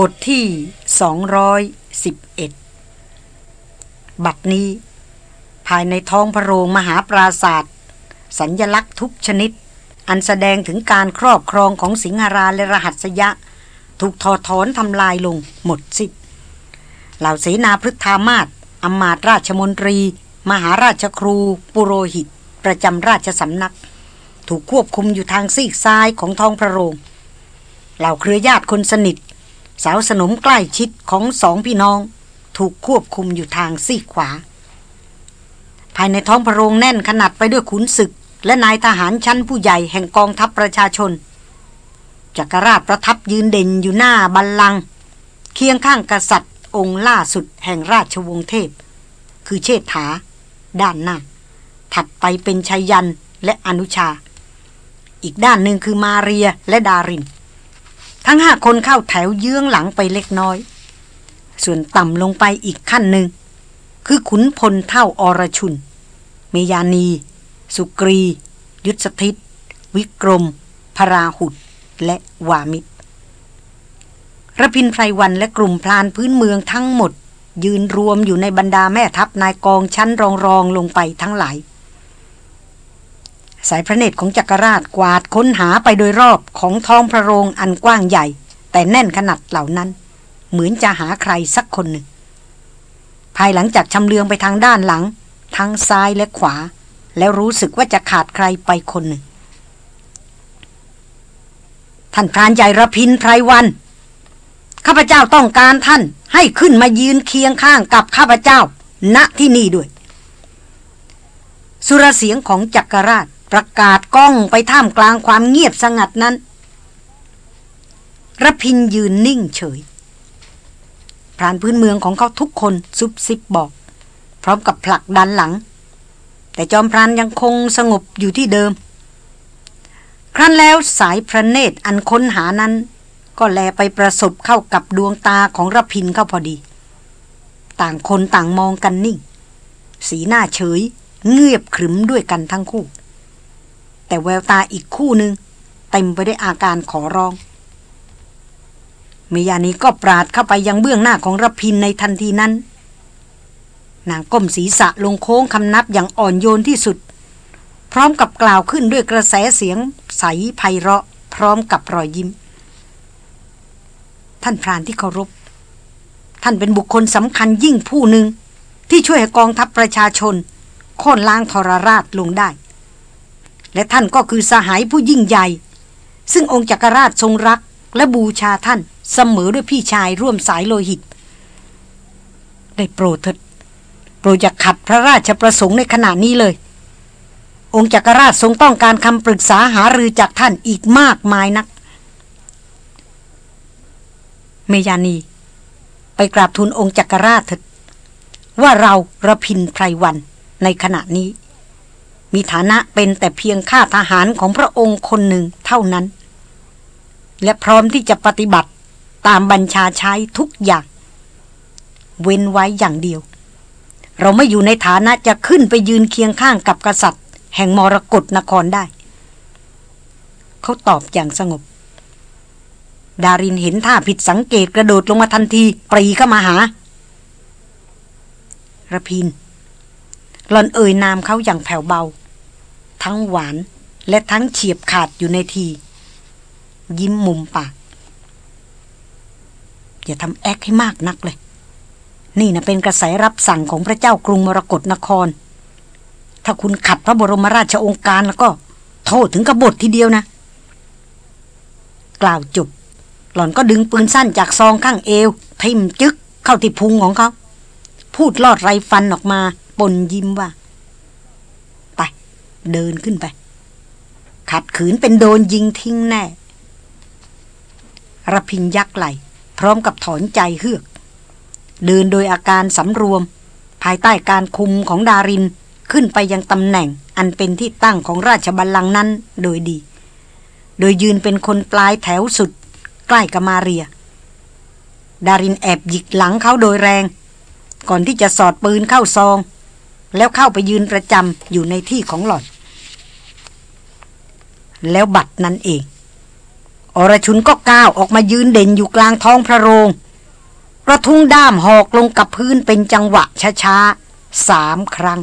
บทที่ 211 บัดนี้ ภายในท้องพระโรงมหาปราศาสตร์สัญญลักษณ์ทุกชนิด อันแสดงถึงการครอบครองของสิงหราและรหัสยะ ถูกถอดถอนทำลายลงหมดสิ้นเหล่าเสนาพฤทธามาศอมาตราชมนตรี มหาราชครู ปุโรหิต ประจำราชสำนัก ถูกควบคุมอยู่ทางซีกซ้ายของท้องพระโรงเหล่าเครือญาติคนสนิท สาวสนมใกล้ชิดของสองพี่น้อง ถูกควบคุมอยู่ทางซีกขวา ภายในท้องพระโรงแน่นขนาดไปด้วยขุนศึก และนายทหารชั้นผู้ใหญ่แห่งกองทัพประชาชน จักรราชประทับยืนเด่นอยู่หน้าบัลลังก์เคียงข้างกษัตริย์ องค์ล่าสุดแห่งราชวงศ์เทพ คือเชษฐา ด้านหน้า ถัดไปเป็นชัยยันและอนุชา อีกด้านหนึ่งคือมาเรียและดาริน ทั้งห้าคนเข้าแถวเยื้องหลังไปเล็กน้อย ส่วนต่ำลงไปอีกขั้นหนึ่ง คือขุนพลเท่าอรชุน เมยานี สุกรี ยุทธสถิต วิกรม พราหุดและวามิตรระพินไพรวันและกลุ่มพลานพื้นเมืองทั้งหมด ยืนรวมอยู่ในบรรดาแม่ทัพนายกองชั้นรองรองลงไปทั้งหลาย สายพระเนตรของจักรราชกวาดค้นหาไปโดยรอบของท้องพระโรงอันกว้างใหญ่ แต่แน่นขนาดเหล่านั้น เหมือนจะหาใครสักคนหนึ่ง ภายหลังจากชำเลืองไปทางด้านหลัง ทั้งซ้ายและขวา แล้วรู้สึกว่าจะขาดใครไปคนหนึ่ง ท่านพรานใหญ่ระพินไพรวันข้าพเจ้าต้องการท่านให้ขึ้นมายืนเคียงข้างกับข้าพเจ้า ณที่นี่ด้วย สุรเสียงของจักรราช ประกาศก้องไปท่ามกลางความเงียบสงัดนั้นระพินยืนนิ่งเฉยพรานพื้นเมืองของเขาทุกคนซุบซิบบอก พร้อมกับผลักดันหลัง แต่จอมพรานยังคงสงบอยู่ที่เดิม ครั้นแล้วสายพระเนตรอันค้นหานั้น ก็แลไปประสบเข้ากับดวงตาของรพินเข้าพอดี ต่างคนต่างมองกันนิ่ง สีหน้าเฉย เงียบขรึมด้วยกันทั้งคู่ แต่แววตาอีกคู่หนึ่งเต็มไปด้วยอาการขอร้อง เมยานีก็ปราดเข้าไปยังเบื้องหน้าของรพินในทันทีนั้น นางก้มศีรษะลงโค้งคำนับอย่างอ่อนโยนที่สุด พร้อมกับกล่าวขึ้นด้วยกระแสเสียงใสไพเราะ พร้อมกับรอยยิ้ม ท่านพรานที่เคารพ ท่านเป็นบุคคลสำคัญยิ่งผู้หนึ่งที่ช่วยให้กองทัพประชาชน โค่นล้างทรราชลงได้ และท่านก็คือสหายผู้ยิ่งใหญ่ ซึ่งองค์จักรราชทรงรักและบูชาท่านเสมอด้วยพี่ชายร่วมสายโลหิต ได้โปรดเถิดโปรดอย่าขัดพระราชประสงค์ในขณะนี้เลย องค์จักรราชทรงต้องการคำปรึกษาหารือจากท่านอีกมากมายนัก เมยานี ไปกราบทูลองค์จักรราชเถิดว่าเราระพินไพรวันในขณะนี้ มีฐานะเป็นแต่เพียงข้าทหารของพระองค์คนหนึ่งเท่านั้น และพร้อมที่จะปฏิบัติตามบัญชาใช้ทุกอย่าง เว้นไว้อย่างเดียว เราไม่อยู่ในฐานะจะขึ้นไปยืนเคียงข้างกับกษัตริย์ แห่งมรกรนครได้ เขาตอบอย่างสงบ ดารินเห็นท่าผิดสังเกตกระโดดลงมาทันที ปรีเข้ามาหาระพินหลอนเอ่ยนามเขาอย่างแผ่วเบา ทั้งหวาน และทั้งเฉียบขาดอยู่ในที ยิ้มมุมปาก อย่าทำแอคให้มากนักเลย นี่นะเป็นกระแสรับสั่งของพระเจ้ากรุงมรกรนคร ถ้าคุณขัดพระบรมราชองค์การแล้วก็ โทษถึงกบฏทีเดียวนะ กล่าวจบหล่อนก็ดึงปืนสั้นจากซองข้างเอว ทิมจึกเข้าที่พุงของเขา พูดลอดไรฟันออกมาปนยิ้มว่า เดินขึ้นไป ขัดขืนเป็นโดนยิงทิ้งแน่ระพินยักไหล พร้อมกับถอนใจเฮือก เดินโดยอาการสำรวม ภายใต้การคุมของดารินขึ้นไปยังตำแหน่งอันเป็นที่ตั้งของราชบัลลังก์นั้นโดยดี โดยยืนเป็นคนปลายแถวสุด ใกล้กับมาเรีย ดารินแอบหยิกหลังเขาโดยแรง ก่อนที่จะสอดปืนเข้าซอง แล้วเข้าไปยืนประจำอยู่ในที่ของหล่อน แล้วบัตรนั้นเอง อรชุนก็ก้าวออกมายืนเด่นอยู่กลางท้องพระโรงกระทุงด้ามหอกลงกับพื้นเป็นจังหวะช้าๆสามครั้ง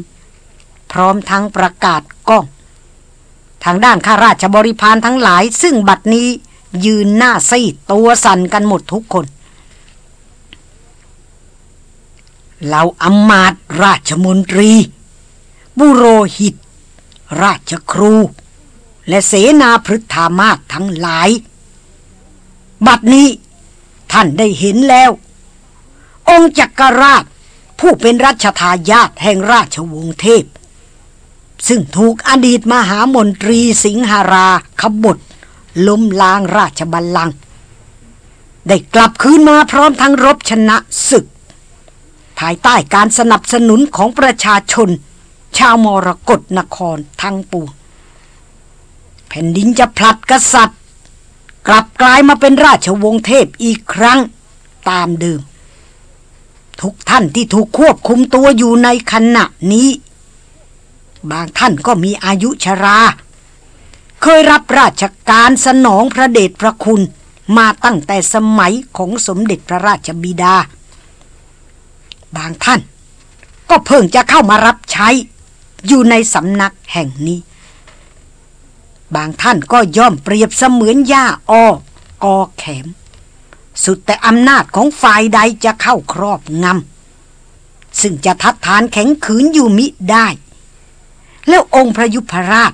พร้อมทั้งประกาศก้อง ทางด้านข้าราชบริพารทั้งหลาย ซึ่งบัดนี้ยืนหน้าซีดตัวสั่นกันหมดทุกคนเราอำมาตย์ราชมนตรี บุโรหิต ราชครู และเสนาพฤทธามาศทั้งหลาย บัดนี้ท่านได้เห็นแล้ว องค์จักรราชผู้เป็นรัชทายาทแห่งราชวงศ์เทพ ซึ่งถูกอดีตมหามนตรีสิงหาราขบฏล้มล้างราชบัลลังก์ได้กลับคืนมาพร้อมทั้งรบชนะศึก ภายใต้การสนับสนุนของประชาชน ชาวมรกรนครทั้งปวง ผ่นดินจะผลัดกษัตริย์ กลับกลายมาเป็นราชวงศ์เทพอีกครั้งตามเดิม ทุกท่านที่ถูกควบคุมตัวอยู่ในขณะนี้ บางท่านก็มีอายุชรา เคยรับราชการสนองพระเดชพระคุณมาตั้งแต่สมัยของสมเด็จพระราชบิดา บางท่านก็เพิ่งจะเข้ามารับใช้อยู่ในสำนักแห่งนี้ บางท่านก็ย่อมเปรียบเสมือนหญ้าออกอแขม สุดแต่อำนาจของฝ่ายใดจะเข้าครอบงำซึ่งจะทัดทานแข็งขืนอยู่มิได้ แล้วองค์พระยุพราช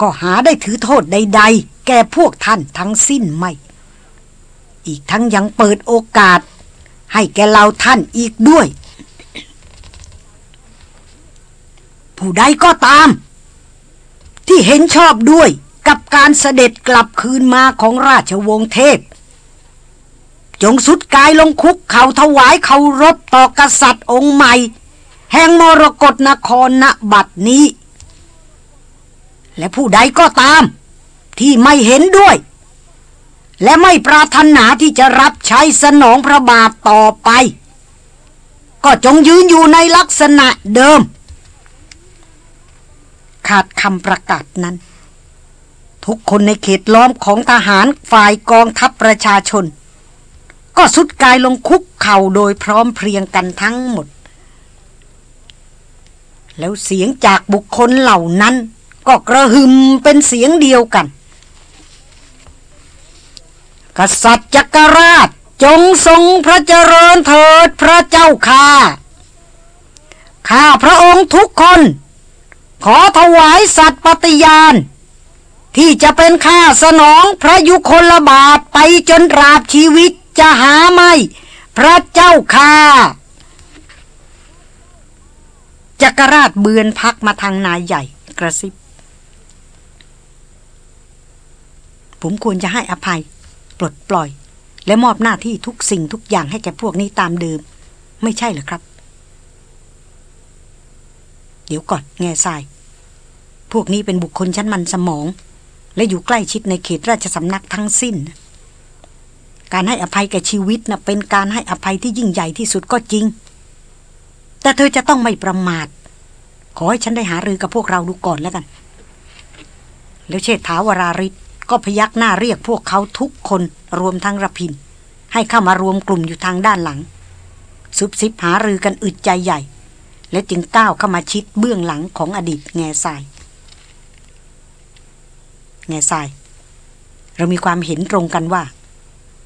ก็หาได้ถือโทษใด ๆ แก่พวกท่านทั้งสิ้นไม่ อีกทั้งยังเปิดโอกาส ให้แก่เราท่านอีกด้วย ผู้ใดก็ตาม ที่เห็นชอบด้วยกับการเสด็จกลับคืนมาของราชวงศ์เทพ จงสุดกายลงคุกเขาถวายเคารพต่อกษัตริย์องค์ใหม่ แห่งมรกรนครณบัดนี้ และผู้ใดก็ตาม ที่ไม่เห็นด้วย และไม่ปรารถนาที่จะรับใช้สนองพระบาทต่อไป ก็จงยืนอยู่ในลักษณะเดิม ขาดคำประกาศนั้น ทุกคนในเขตล้อมของทหารฝ่ายกองทัพประชาชน ก็สุดกายลงคุกเข่าโดยพร้อมเพรียงกันทั้งหมด แล้วเสียงจากบุคคลเหล่านั้น ก็กระหึ่มเป็นเสียงเดียวกัน กษัตริย์จักรราชจงทรงพระเจริญเถิดพระเจ้าค่าข้าพระองค์ทุกคน ขอถวายสัตย์ปฏิญาณ ที่จะเป็นข้าสนองพระยุคลบาทไปจนราบชีวิตจะหาไม่ พระเจ้าค่าจักรราชเบือนพักมาทางนายใหญ่กระซิบ ผมควรจะให้อภัย ปลดปล่อย และมอบหน้าที่ทุกสิ่งทุกอย่างให้แก่พวกนี้ตามเดิม ไม่ใช่เหรอครับ เดี๋ยวก่อนแง่ทราย พวกนี้เป็นบุคคลชั้นมันสมอง และอยู่ใกล้ชิดในเขตราชสำนักทั้งสิ้น การให้อภัยแก่ชีวิตนะเป็นการให้อภัยที่ยิ่งใหญ่ที่สุดก็จริง แต่เธอจะต้องไม่ประมาท ขอให้ฉันได้หารือกับพวกเราดูก่อนแล้วกัน แล้วเชษฐาวราริศก็พยักหน้าเรียกพวกเขาทุกคนรวมทั้งระพิน ให้เข้ามารวมกลุ่มอยู่ทางด้านหลังซุบซิบหารือกันอึดใจใหญ่ และจึงก้าวเข้ามาชิดเบื้องหลังของอดีตแง่ทราย แง่ทราย เรามีความเห็นตรงกันว่า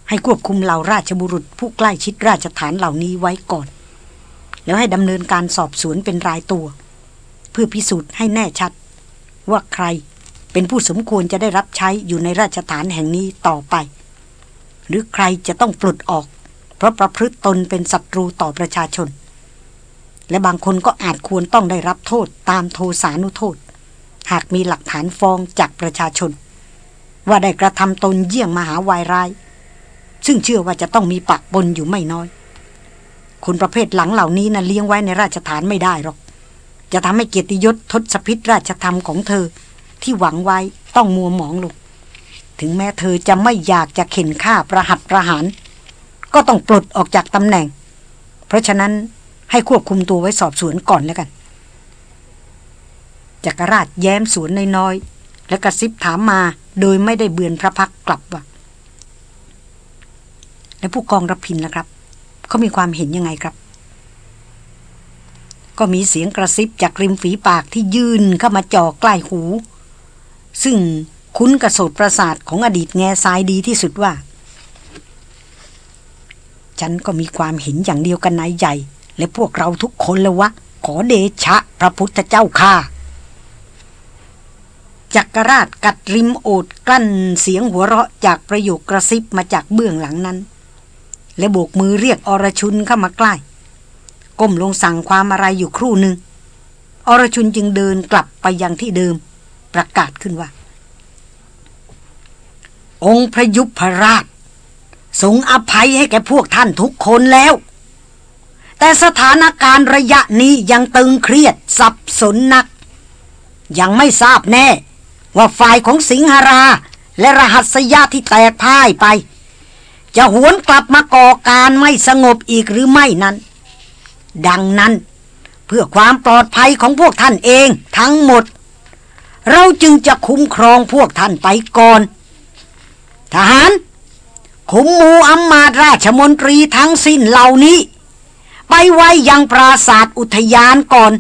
ให้ควบคุมเหล่าราชบุรุษผู้ใกล้ชิดราชฐานเหล่านี้ไว้ก่อน แล้วให้ดำเนินการสอบสวนเป็นรายตัว เพื่อพิสูจน์ให้แน่ชัด ว่าใครเป็นผู้สมควรจะได้รับใช้อยู่ในราชฐานแห่งนี้ต่อไป หรือใครจะต้องปลดออก เพราะประพฤติตนเป็นศัตรูต่อประชาชน และบางคนก็อาจควรต้องได้รับโทษตามโทสานุโทษ หากมีหลักฐานฟ้องจากประชาชน ว่าได้กระทำตนเยี่ยงมหาวายร้าย ซึ่งเชื่อว่าจะต้องมีปะปนอยู่ไม่น้อย คนประเภทหลังเหล่านี้นะ่ะเลี้ยงไว้ในราชฐานไม่ได้หรอก จะทำให้เกียรติยศทศพิษราชธรรมของเธอ ที่หวังไว้ต้องมัวหมองลงถึงแม้เธอจะไม่อยากจะเข็นฆ่าประหัตประหาร ก็ต้องปลดออกจากตำแหน่ง เพราะฉะนั้น ให้ควบคุมตัวไว้สอบสวนก่อนแล้วกันจักรราชแย้มสวนน้อยๆและกระซิบถามมาโดยไม่ได้เบือนพระพักกลับว่าและผู้กองรพินนะครับเขามีความเห็นยังไงครับ ก็มีเสียงกระซิบจากริมฝีปากที่ยื่นเข้ามาจ่อใกล้หู ซึ่งคุ้นกระโสดประสาทของอดีตแง่ทรายดีที่สุดว่า ฉันก็มีความเห็นอย่างเดียวกันนายใหญ่ และพวกเราทุกคนเลยวะ ขอเดชะพระพุทธเจ้าค่ะจักรราชกัดริมโอดกลั้นเสียงหัวเราะจากประโยคกระซิบมาจากเบื้องหลังนั้น และโบกมือเรียกอรชุนเข้ามาใกล้ ก้มลงสั่งความอะไรอยู่ครู่หนึ่งอรชุนจึงเดินกลับไปยังที่เดิม ประกาศขึ้นว่า องค์พระยุพราชทรงอภัยให้แก่พวกท่านทุกคนแล้ว แต่สถานการณ์ระยะนี้ยังตึงเครียดสับสนนัก ยังไม่ทราบแน่ ว่าฝ่ายของสิงหรา และรหัสยาที่แตกพ่ายไป จะหวนกลับมาก่อการไม่สงบอีกหรือไม่นั้น ดังนั้น เพื่อความปลอดภัยของพวกท่านเองทั้งหมด เราจึงจะคุ้มครองพวกท่านไปก่อน ทหารขุมมูอัมมาราชมนตรีทั้งสิ้นเหล่านี้ ไปไว้ยังปราศาสตร์อุทยานก่อน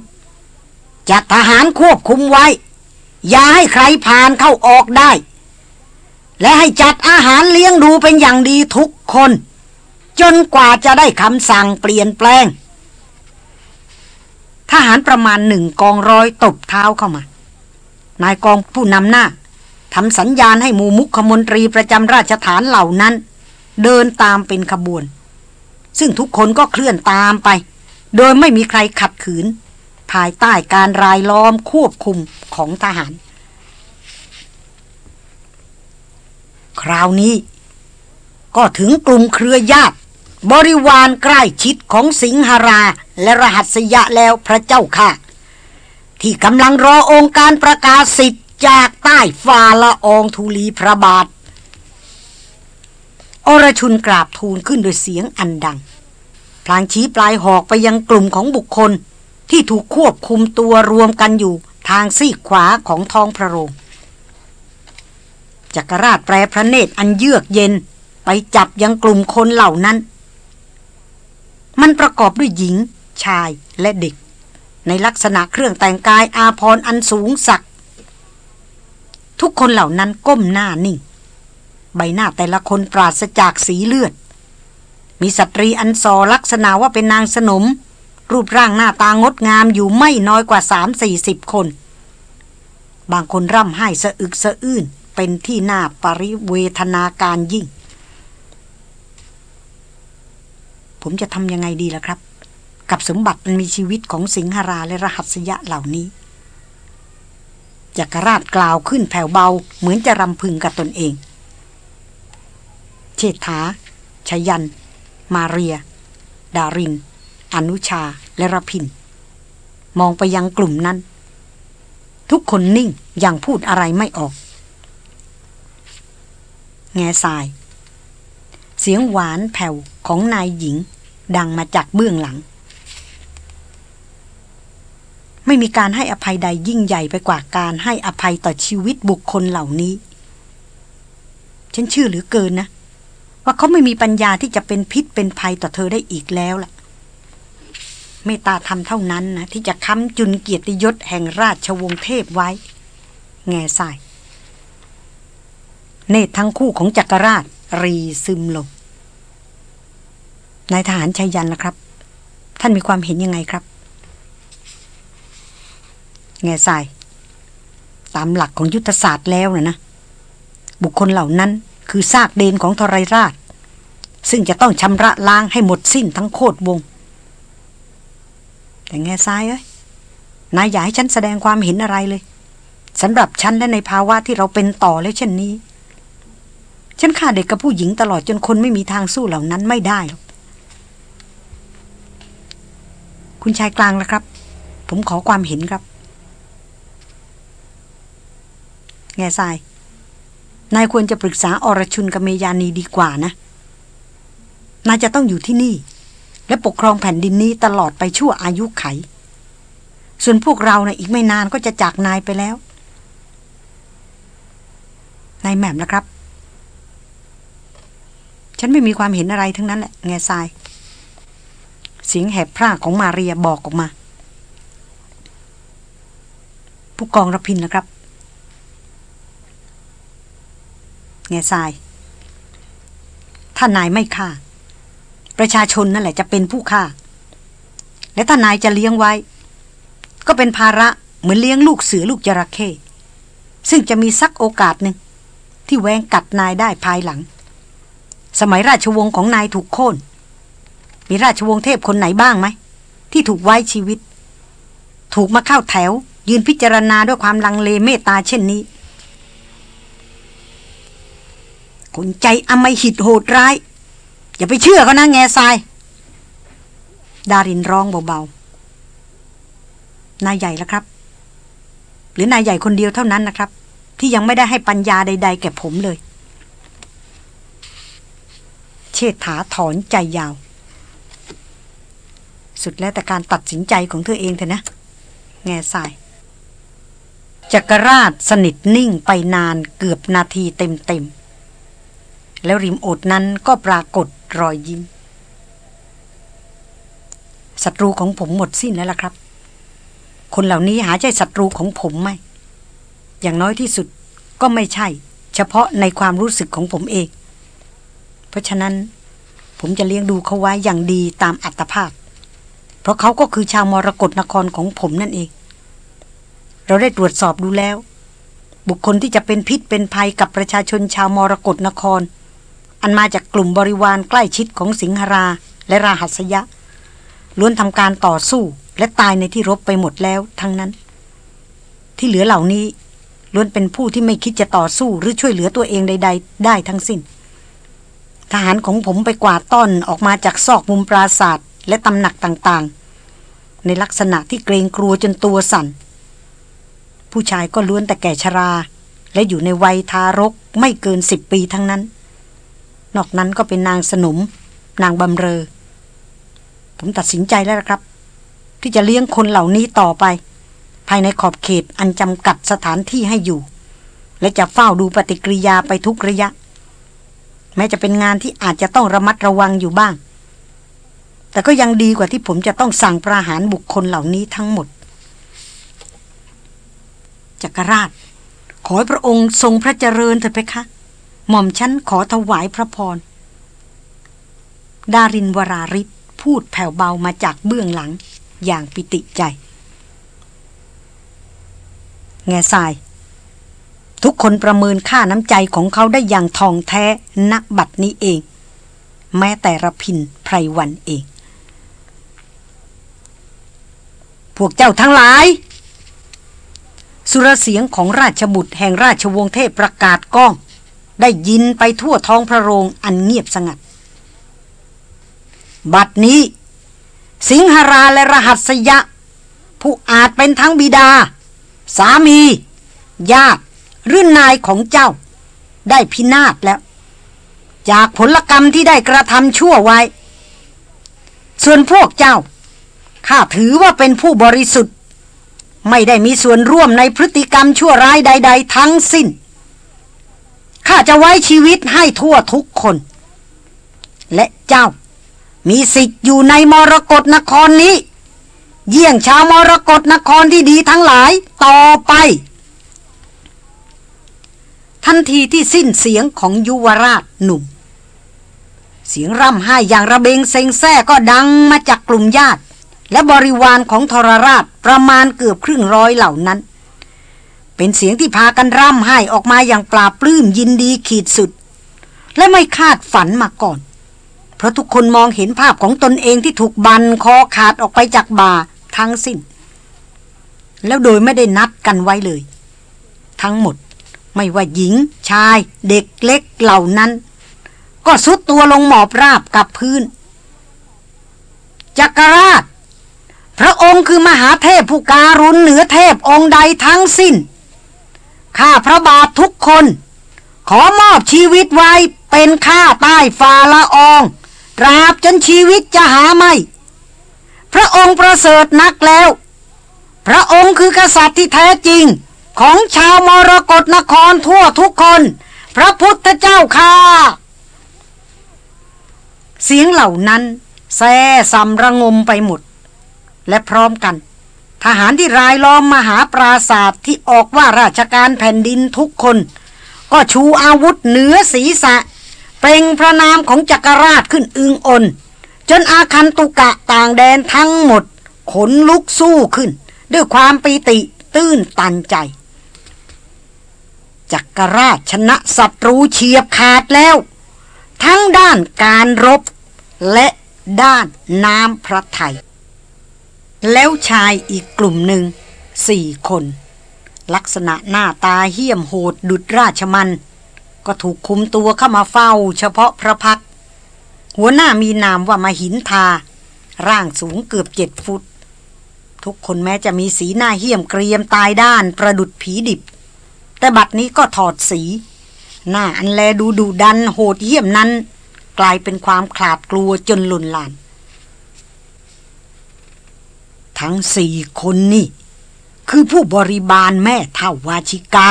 จัดทหารควบคุมไว้ อย่าให้ใครผ่านเข้าออกได้ และให้จัดอาหารเลี้ยงดูเป็นอย่างดีทุกคน จนกว่าจะได้คำสั่งเปลี่ยนแปลง ทหารประมาณหนึ่งกองร้อยตบเท้าเข้ามานายกองผู้นำหน้าทำสัญญาณให้หมู่มุขมนตรีประจำราชฐานเหล่านั้น เดินตามเป็นขบวน ซึ่งทุกคนก็เคลื่อนตามไป โดยไม่มีใครขัดขืน ภายใต้การรายล้อมควบคุมของทหาร คราวนี้ ก็ถึงกลุ่มเครือญาติ บริวารใกล้ชิดของสิงหรา และรหัสยะแล้วพระเจ้าค่ะ ที่กำลังรอองค์การประกาศสิทธิ์จากใต้ฟ้าละอองธุลีพระบาท อรชุนกราบทูลขึ้นโดยเสียงอันดัง พลางชี้ปลายหอกไปยังกลุ่มของบุคคล ที่ถูกควบคุมตัวรวมกันอยู่ทางซีกขวาของท้องพระโรงจักรราชแปรพระเนตรอันเยือกเย็นไปจับยังกลุ่มคนเหล่านั้น มันประกอบด้วยหญิง ชายและเด็ก ในลักษณะเครื่องแต่งกายอาพรอันสูงสัก ทุกคนเหล่านั้นก้มหน้านิ่ง ใบหน้าแต่ละคนปราศจากสีเลือด มีสตรีอันซอลักษณะว่าเป็นนางสนม รูปร่างหน้าตางดงามอยู่ไม่น้อยกว่าสามสี่สิบคน บางคนร่ำไห้สะอึกสะอื้นเป็นที่น่าปริเวทนาการยิ่ง ผมจะทำยังไงดีล่ะครับ กับสมบัติมันมีชีวิตของสิงหราและรหัสยะเหล่านี้จักรราชกล่าวขึ้นแผ่วเบาเหมือนจะรำพึงกับตนเอง เชษฐาชยัน มาเรีย ดาริน อนุชาและรพิน มองไปยังกลุ่มนั้น ทุกคนนิ่งอย่างพูดอะไรไม่ออก แง่ทราย เสียงหวานแผ่วของนายหญิง ดังมาจากเบื้องหลัง ไม่มีการให้อภัยใดยิ่งใหญ่ไปกว่าการให้อภัยต่อชีวิตบุคคลเหล่านี้ ฉันเชื่อหรือเกินนะ ว่าเขาไม่มีปัญญาที่จะเป็นพิษเป็นภัยต่อเธอได้อีกแล้วล่ะเมตตาทำเท่านั้นนะที่จะค้ำจุนเกียรติยศแห่งราชวงศ์เทพไว้ แง่ใส่เนตรทั้งคู่ของจักรราช รีซึมลงนายทหารชัยยันล่ะครับ ท่านมีความเห็นยังไงครับ แง่ใส่ตามหลักของยุทธศาสตร์แล้วนะนะ บุคคลเหล่านั้น คือซากเดนของทรายราช ซึ่งจะต้องชำระล้างให้หมดสิ้นทั้งโคตรวง แต่แง่ซ้ายเอ้ยนายอย่าให้ฉันแสดงความเห็นอะไรเลยสำหรับฉันและในภาวะที่เราเป็นต่อแล้วเช่นนี้ ฉันฆ่าเด็กกับผู้หญิงตลอดจนคนไม่มีทางสู้เหล่านั้นไม่ได้หรอกคุณชายกลางแล้วครับ ผมขอความเห็นครับ แง่ทราย นายควรจะปรึกษาอรชุนกับเมยานีดีกว่านะ นายจะต้องอยู่ที่นี่ และปกครองแผ่นดินนี้ตลอดไปชั่วอายุไข ส่วนพวกเรานะ่ะอีกไม่นานก็จะจากนายไปแล้ว นายแหม่มนะครับ ฉันไม่มีความเห็นอะไรทั้งนั้นแหละ แง่ทราย เสียงแหบพร่าของมาเรียบอกออกมา ผู้กองรพินนะครับ แง่ทราย ถ้านายไม่ฆ่า ประชาชนนั่นแหละจะเป็นผู้ฆ่า และถ้านายจะเลี้ยงไว้ ก็เป็นภาระเหมือนเลี้ยงลูกเสือลูกจระเข้ซึ่งจะมีสักโอกาสหนึ่งที่แวงกัดนายได้ภายหลัง สมัยราชวงศ์ของนายถูกโค่น มีราชวงศ์เทพคนไหนบ้างไหม ที่ถูกไว้ชีวิต ถูกมาเข้าแถว ยืนพิจารณาด้วยความลังเลเมตตาเช่นนี้ คนใจอมหิตโหดร้าย อย่าไปเชื่อเขานะแง่ทราย ดารินร้องเบาๆ นายใหญ่แล้วครับ หรือนายใหญ่คนเดียวเท่านั้นนะครับ ที่ยังไม่ได้ให้ปัญญาใด ๆ แก่ผมเลย เชษฐาถอนใจยาว สุดแล้วแต่การตัดสินใจของเธอเองเถอะนะ แง่ทรายจักรราชสนิทนิ่งไปนานเกือบนาทีเต็มๆ แล้วริมโอดนั้นก็ปรากฏรอยยิ้มศัตรูของผมหมดสิ้นแล้วล่ะครับ คนเหล่านี้หาใช่ศัตรูของผมไหม อย่างน้อยที่สุดก็ไม่ใช่ เฉพาะในความรู้สึกของผมเอง เพราะฉะนั้น ผมจะเลี้ยงดูเขาไว้อย่างดีตามอัตภาพ เพราะเขาก็คือชาวมรกรนครของผมนั่นเอง เราได้ตรวจสอบดูแล้ว บุคคลที่จะเป็นพิษเป็นภัยกับประชาชนชาวมรกรนคร อันมาจากกลุ่มบริวารใกล้ชิดของสิงหราและราหัสยะ ล้วนทำการต่อสู้และตายในที่รบไปหมดแล้วทั้งนั้น ที่เหลือเหล่านี้ล้วนเป็นผู้ที่ไม่คิดจะต่อสู้หรือช่วยเหลือตัวเองใด ๆ ได้ทั้งสิ้น ทหารของผมไปกวาดต้อนออกมาจากซอกมุมปราศาสตร์และตำหนักต่างๆ ในลักษณะที่เกรงกลัวจนตัวสั่น ผู้ชายก็ล้วนแต่แก่ชรา และอยู่ในวัยทารกไม่เกินสิบปีทั้งนั้น นอกนั้นก็เป็นนางสนม นางบำเรอ ผมตัดสินใจแล้วครับ ที่จะเลี้ยงคนเหล่านี้ต่อไป ภายในขอบเขตอันจำกัดสถานที่ให้อยู่ และจะเฝ้าดูปฏิกิริยาไปทุกระยะ แม้จะเป็นงานที่อาจจะต้องระมัดระวังอยู่บ้าง แต่ก็ยังดีกว่าที่ผมจะต้องสั่งประหารบุคคลเหล่านี้ทั้งหมดจักรราช ขอให้พระองค์ทรงพระเจริญเถิดเพคะ หม่อมชั้นขอถวายพระพร ดารินวราริศพูดแผ่วเบามาจากเบื้องหลัง อย่างปิติใจ แง่ทราย ทุกคนประเมินค่าน้ำใจของเขาได้อย่างทองแท้นักบัตรนี้เอง แม้แต่ระพินไพรวันเอง พวกเจ้าทั้งหลาย สุรเสียงของราชบุตรแห่งราชวงศ์เทพประกาศก้อง ได้ยินไปทั่วท้องพระโรงอันเงียบสงัด บัดนี้ สิงหราและรหัสยะ ผู้อาจเป็นทั้งบิดา สามี ญาติหรือนายของเจ้า ได้พินาศแล้ว จากผลกรรมที่ได้กระทำชั่วไว้ ส่วนพวกเจ้าข้าถือว่าเป็นผู้บริสุทธิ์ ไม่ได้มีส่วนร่วมในพฤติกรรมชั่วร้ายใด ๆ ทั้งสิ้น ข้าจะไว้ชีวิตให้ทั่วทุกคน และเจ้า มีสิทธิ์อยู่ในมรกรนครนี้ เยี่ยงชาวมรกรนครที่ดีทั้งหลายต่อไป ทันทีที่สิ้นเสียงของยุวราชหนุ่ม เสียงร่ำไห้อย่างระเบงเซ็งแซ่ก็ดังมาจากกลุ่มญาติ และบริวารของทรราชประมาณเกือบครึ่งร้อยเหล่านั้น เป็นเสียงที่พากันร่ำไห้ออกมาอย่างปราบปลื้มยินดีขีดสุด และไม่คาดฝันมาก่อน เพราะทุกคนมองเห็นภาพของตนเองที่ถูกบันคอขาดออกไปจากบ่าทั้งสิ้น แล้วโดยไม่ได้นัดกันไว้เลย ทั้งหมดไม่ว่าหญิง ชาย เด็กเล็กเหล่านั้น ก็สุดตัวลงหมอบราบกับพื้น จักรราช พระองค์คือมหาเทพผู้การุณเหนือเทพองค์ใดทั้งสิ้น ข้าพระบาททุกคน ขอมอบชีวิตไว้เป็นข้าใต้ฝ่าละอองตราบจนชีวิตจะหาไม่ พระองค์ประเสริฐนักแล้ว พระองค์คือกษัตริย์ที่แท้จริงของชาวมรกรนครทั่วทุกคน พระพุทธเจ้าค่ะ เสียงเหล่านั้นแซ่ซำระงมไปหมด และพร้อมกัน ทหารที่รายล้อมมหาปราศาสตร์ที่ออกว่าราชการแผ่นดินทุกคน ก็ชูอาวุธเหนือศีรษะ เปล่งพระนามของจักรราชขึ้นอึงอนจนอาคันตุกะต่างแดนทั้งหมด ขนลุกสู้ขึ้น ด้วยความปีติตื้นตันใจ จักรราชชนะศัตรูเฉียบขาดแล้ว ทั้งด้านการรบและด้านน้ำพระไทย แล้วชายอีกกลุ่มหนึ่งสี่คน ลักษณะหน้าตาเหี้ยมโหดดุดราชมัน ก็ถูกคุมตัวเข้ามาเฝ้าเฉพาะพระพัก หัวหน้ามีนามว่ามาหินทา ร่างสูงเกือบเจ็ดฟุต ทุกคนแม้จะมีสีหน้าเหี้ยมเกรียมตายด้านประดุดผีดิบ แต่บัดนี้ก็ถอดสี หน้าอันแลดูดุดันโหดเหี้ยมนั้น กลายเป็นความขลาดกลัวจนหลุนลาน ทั้งสี่คนนี่ คือผู้บริบาลแม่เท่าวาชิกา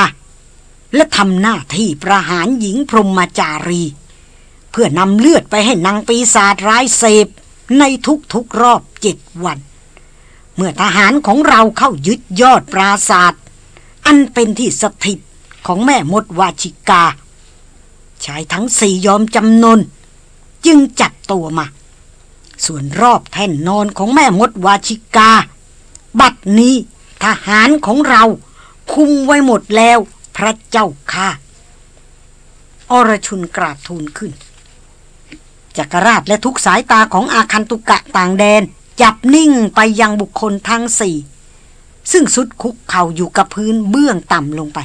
และทำหน้าที่ประหารหญิงพรหมจารี เพื่อนำเลือดไปให้นางปีศาจร้ายเสพในทุกๆรอบเจ็ดวัน เมื่อทหารของเราเข้ายึดยอดปราศาสตร์อันเป็นที่สถิตของแม่มดวาชิกาชายทั้งสี่ยอมจำนน จึงจับตัวมา ส่วนรอบแท่นนอนของแม่มดวาชิกา บัดนี้ทหารของเรา คุมไว้หมดแล้ว พระเจ้าค่ะ อรชุนกราบทูลขึ้นจักรราชและทุกสายตาของอาคันตุกะต่างแดน จับนิ่งไปยังบุคคลทั้งสี่ ซึ่งสุดคุกเข่าอยู่กับพื้นเบื้องต่ำลงไป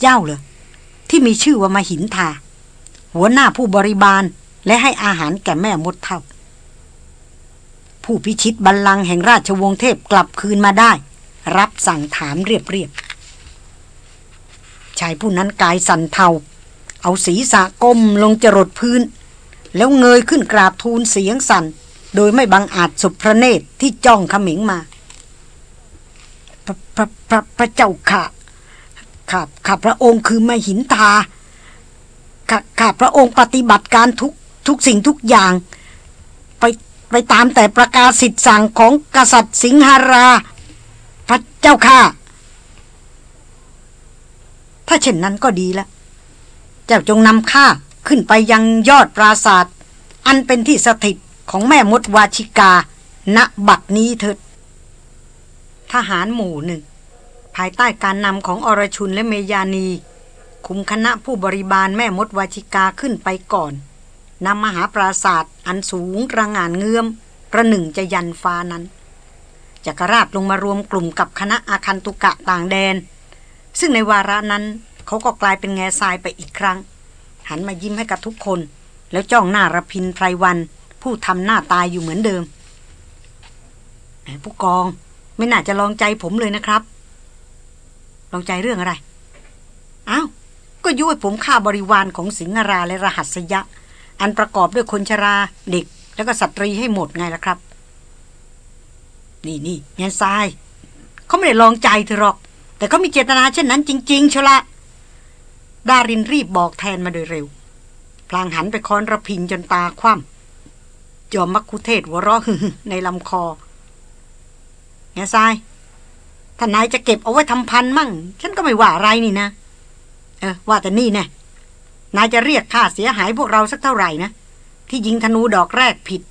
เจ้าเหรอที่มีชื่อว่ามาหินทา หัวหน้าผู้บริบาล และให้อาหารแก่แม่มดเท่า ผู้พิชิตบัลลังก์แห่งราชวงศ์เทพกลับคืนมาได้ รับสั่งถามเรียบๆชายผู้นั้นกายสั่นเทา เอาศีรษะก้มลงจรดพื้น แล้วเงยขึ้นกราบทูลเสียงสั่น โดยไม่บังอาจสุพระเนตรที่จ้องขมิงมาพระพระพระพระเจ้าค่ะ ข้าข้าพระองค์คือมหินทาข้าข้าพระองค์ปฏิบัติการทุก ทุกสิ่งทุกอย่าง ไปไปตามแต่ประกาศสิทธิสั่งของกษัตริย์สิงหารา พระเจ้าค่ะถ้าเช่นนั้นก็ดีแล้วเจ้าจงนำข้าขึ้นไปยังยอดปราศาสตร์อันเป็นที่สถิตของแม่มดวาชิกา ณบัดนี้เถิดทหารหมู่หนึ่ง ภายใต้การนำของอรชุนและเมยานี คุมคณะผู้บริบาลแม่มดวาชิกาขึ้นไปก่อน นำมหาปราศาสตร์อันสูงระงานเงื้อมประหนึ่งจะยันฟ้านั้นจักรราชลงมารวมกลุ่มกับคณะอาคันตุกะต่างแดน ซึ่งในวาระนั้นเขาก็กลายเป็นแง่ทรายไปอีกครั้ง หันมายิ้มให้กับทุกคน แล้วจ้องหน้าระพินไพรวัน ผู้ทำหน้าตายอยู่เหมือนเดิมแหมผู้กองไม่น่าจะลองใจผมเลยนะครับ ลองใจเรื่องอะไรอ้าว ก็ยุให้ผมฆ่าบริวารของสิงหราและรหัสยะ อันประกอบด้วยคนชรา เด็ก แล้วก็สตรีให้หมดไงล่ะครับ นี่นี่แง่ทราย เขาไม่ได้ลองใจเธอหรอก แต่เขามีเจตนาเช่นนั้นจริง ๆ ชละ ดารินรีบบอกแทนมาโดยเร็ว พลางหันไปค้อนระพินจนตาคว่ำจอมมักคุเทศหัวเราะฮึในลำคอแง่ทรายถ้านายจะเก็บเอาไว้ทำพันมั่ง ฉันก็ไม่ว่าอะไรนี่นะ เออว่าแต่นี่แน่ นายจะเรียกค่าเสียหายพวกเราสักเท่าไหร่นะ ที่ยิงธนูดอกแรกผิด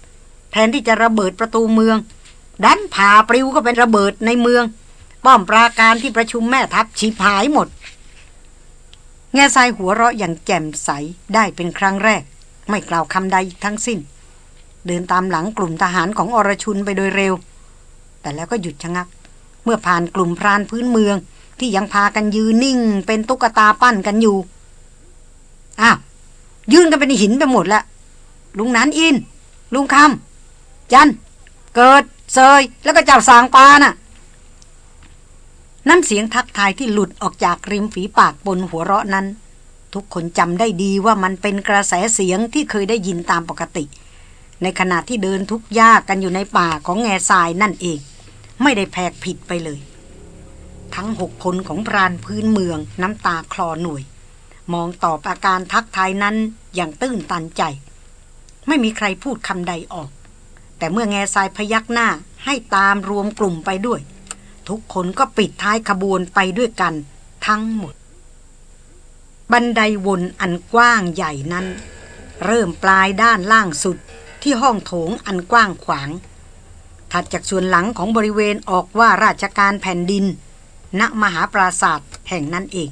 แทนที่จะระเบิดประตูเมือง ดันผ่าปลิวก็เป็นระเบิดในเมือง ป้อมปราการที่ประชุมแม่ทัพชีพหายหมด แง่ทรายหัวเราะอย่างแจ่มใสได้เป็นครั้งแรก ไม่กล่าวคำใดทั้งสิ้น เดินตามหลังกลุ่มทหารของอรชุนไปโดยเร็ว แต่แล้วก็หยุดชะงัก เมื่อผ่านกลุ่มพรานพื้นเมืองที่ยังพากันยืนนิ่งเป็นตุ๊กตาปั้นกันอยู่ อ้าวยื่นกันเป็นหินไปหมดแล้วลุงนันอิน ลุงคำจัน เกิดเซยแล้วก็เจ้าสางปาน่ะนั่นเสียงทักทายที่หลุดออกจากริมฝีปากบนหัวเราะนั้น ทุกคนจำได้ดีว่ามันเป็นกระแสเสียงที่เคยได้ยินตามปกติ ในขณะที่เดินทุกยากกันอยู่ในป่าของแง่ทรายนั่นเอง ไม่ได้แพกผิดไปเลย ทั้งหกคนของพรานพื้นเมืองน้ำตาคลอหน่วย มองตอบอาการทักทายนั้นอย่างตื้นตันใจ ไม่มีใครพูดคำใดออก แต่เมื่อแง่ทรายพยักหน้าให้ตามรวมกลุ่มไปด้วย ทุกคนก็ปิดท้ายขบวนไปด้วยกันทั้งหมด บันไดวนอันกว้างใหญ่นั้น เริ่มปลายด้านล่างสุดที่ห้องโถงอันกว้างขวาง ถัดจากส่วนหลังของบริเวณออกว่าราชการแผ่นดิน ณมหาปราศาสตร์แห่งนั้นเอง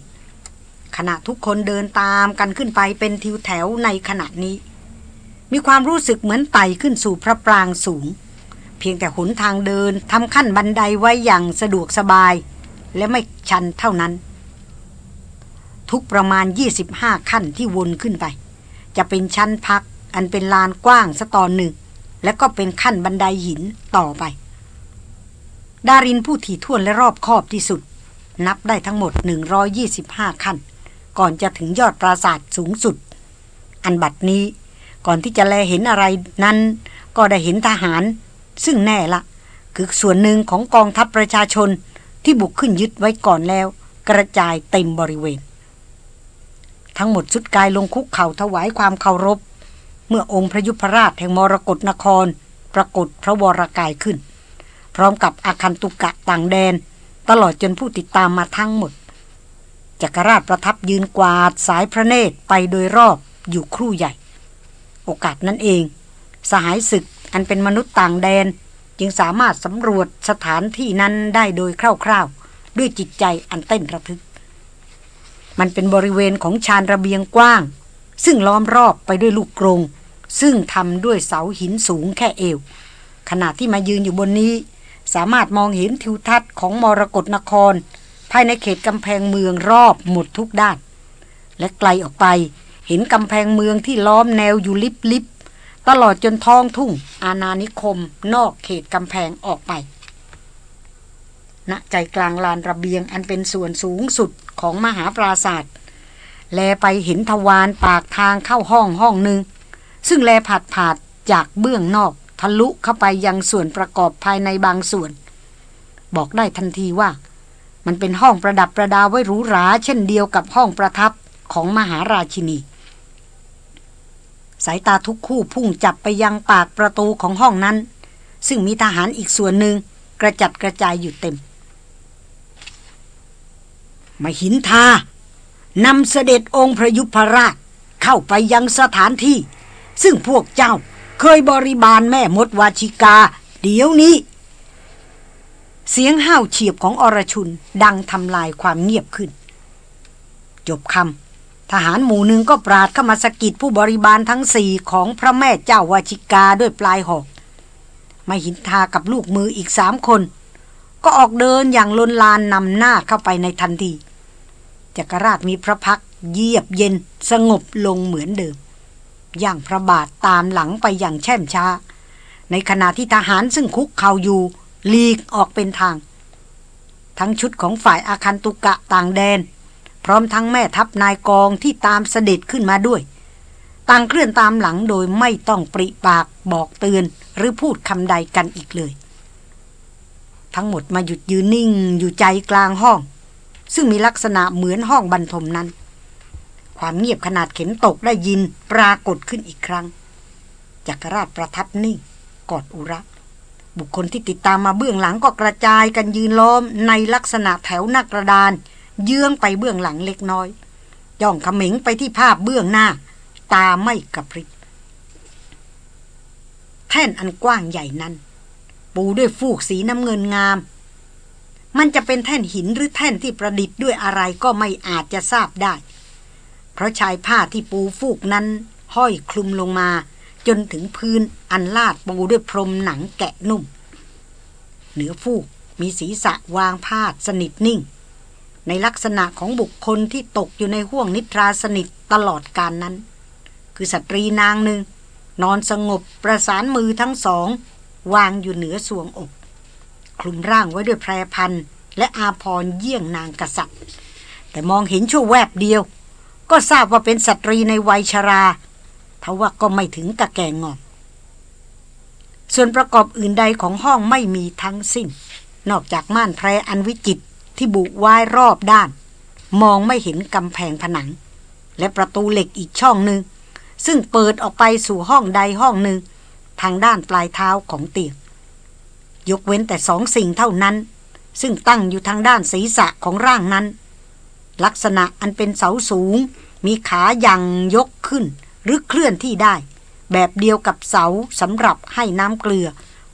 ขณะทุกคนเดินตามกันขึ้นไปเป็นทิวแถวในขณะนี้ มีความรู้สึกเหมือนไต่ขึ้นสู่พระปรางสูง เพียงแต่หนทางเดินทำขั้นบันไดไว้อย่างสะดวกสบาย และไม่ชันเท่านั้น ทุกประมาณ 25 ขั้นที่วนขึ้นไป จะเป็นชั้นพักอันเป็นลานกว้างสตอนหนึ่ง และก็เป็นขั้นบันไดหินต่อไป ดารินผู้ถี่ถ้วนและรอบคอบที่สุด นับได้ทั้งหมด 125 ขั้น ก่อนจะถึงยอดปราสาทสูงสุด อันบัดนี้ก่อนที่จะแลเห็นอะไรนั้น ก็ได้เห็นทหาร ซึ่งแน่ละคือส่วนหนึ่งของกองทัพประชาชนที่บุกขึ้นยึดไว้ก่อนแล้ว กระจายเต็มบริเวณ ทั้งหมดสุดกายลงคุกเข่าถวายความเคารพ เมื่อองค์พระยุพรราชแห่งมรกรนคร ปรากฏพระวรากายขึ้น พร้อมกับอาคันตุกะต่างแดน ตลอดจนผู้ติดตามมาทั้งหมด จักรราชประทับยืนกวาดสายพระเนตรไปโดยรอบอยู่ครู่ใหญ่ โอกาสนั้นเอง สหายศึกอันเป็นมนุษย์ต่างแดน จึงสามารถสำรวจสถานที่นั้นได้โดยคร่าวๆ ด้วยจิตใจอันเต้นระทึก มันเป็นบริเวณของชานระเบียงกว้าง ซึ่งล้อมรอบไปด้วยลูกกรงซึ่งทำด้วยเสาหินสูงแค่เอว ขณะที่มายืนอยู่บนนี้ สามารถมองเห็นทิวทัศน์ของมรกรนคร ภายในเขตกำแพงเมืองรอบหมดทุกด้าน และไกลออกไปเห็นกำแพงเมืองที่ล้อมแนวอยู่ลิบลิบตลอดจนท้องทุ่ง อาณานิคม นอกเขตกำแพงออกไปณใจกลางลานระเบียงอันเป็นส่วนสูงสุดของมหาปราศาสตร์แลไปเห็นทวารปากทางเข้าห้องห้องหนึ่ง ซึ่งแลผัดผาดจากเบื้องนอกทะลุเข้าไปยังส่วนประกอบภายในบางส่วน บอกได้ทันทีว่า มันเป็นห้องประดับประดาไว้หรูหรา เช่นเดียวกับห้องประทับของมหาราชินี สายตาทุกคู่พุ่งจับไปยังปากประตูของห้องนั้น ซึ่งมีทหารอีกส่วนหนึ่งกระจัดกระจายอยู่เต็มมาหินทานำเสด็จองค์พระยุพราชเข้าไปยังสถานที่ ซึ่งพวกเจ้าเคยบริบาลแม่มดวาชิกา เดี๋ยวนี้ เสียงห้าวเฉียบของอรชุนดังทำลายความเงียบขึ้น จบคำทหารหมู่หนึ่งก็ปราดเข้ามาสกิดผู้บริบาลทั้งสี่ของพระแม่เจ้าวาชิกาด้วยปลายหอกมาหินทากับลูกมืออีกสามคน ก็ออกเดินอย่างลนลานนำหน้าเข้าไปในทันทีจักรราชมีพระพักเยียบเย็นสงบลงเหมือนเดิม ย่างพระบาทตามหลังไปอย่างแช่มช้า ในขณะที่ทหารซึ่งคุกเข่าอยู่ ลีกออกเป็นทาง ทั้งชุดของฝ่ายอาคันตุกะต่างแดน พร้อมทั้งแม่ทัพนายกองที่ตามเสด็จขึ้นมาด้วย ต่างเคลื่อนตามหลังโดยไม่ต้องปริปากบอกเตือนหรือพูดคำใดกันอีกเลย ทั้งหมดมาหยุดยืนนิ่งอยู่ใจกลางห้อง ซึ่งมีลักษณะเหมือนห้องบรรทมนั้น ความเงียบขนาดเข็มตกได้ยินปรากฏขึ้นอีกครั้งจักรราชประทับนิ่งกอดอุระ บุคคลที่ติดตามมาเบื้องหลังก็กระจายกันยืนล้อมในลักษณะแถวหน้ากระดาน เยื้องไปเบื้องหลังเล็กน้อยย่องขมิงไปที่ภาพเบื้องหน้า ตาไม่กระพริบแท่นอันกว้างใหญ่นั้น ปูด้วยฟูกสีน้ำเงินงาม มันจะเป็นแท่นหินหรือแท่นที่ประดิษฐ์ด้วยอะไรก็ไม่อาจจะทราบได้ เพราะชายผ้าที่ปูฟูกนั้น ห้อยคลุมลงมา จนถึงพื้นอันลาดปูด้วยพรมหนังแกะนุ่ม เหนือฟูกมีศีรษะวางพาดสนิทนิ่ง ในลักษณะของบุคคลที่ตกอยู่ในห่วงนิทราสนิทตลอดการนั้น คือสตรีนางหนึ่ง นอนสงบประสานมือทั้งสอง วางอยู่เหนือสวงอก คลุมร่างไว้ด้วยแพรพันและอาพรเยี่ยงนางกษัตริย์ แต่มองเห็นชั่วแวบเดียว ก็ทราบว่าเป็นสตรีในวัยชรา ทว่าก็ไม่ถึงกะแก่งอมส่วนประกอบอื่นใดของห้องไม่มีทั้งสิ้น นอกจากม่านแพรอันวิจิตที่บุวายรอบด้าน มองไม่เห็นกำแพงผนัง และประตูเหล็กอีกช่องหนึ่ง ซึ่งเปิดออกไปสู่ห้องใดห้องหนึ่ง ทางด้านปลายเท้าของเตียง ยกเว้นแต่สองสิ่งเท่านั้น ซึ่งตั้งอยู่ทางด้านศีรษะของร่างนั้น ลักษณะอันเป็นเสาสูง มีขายังยกขึ้น รือเคลื่อนที่ได้ แบบเดียวกับเสาสำหรับให้น้ำเกลือ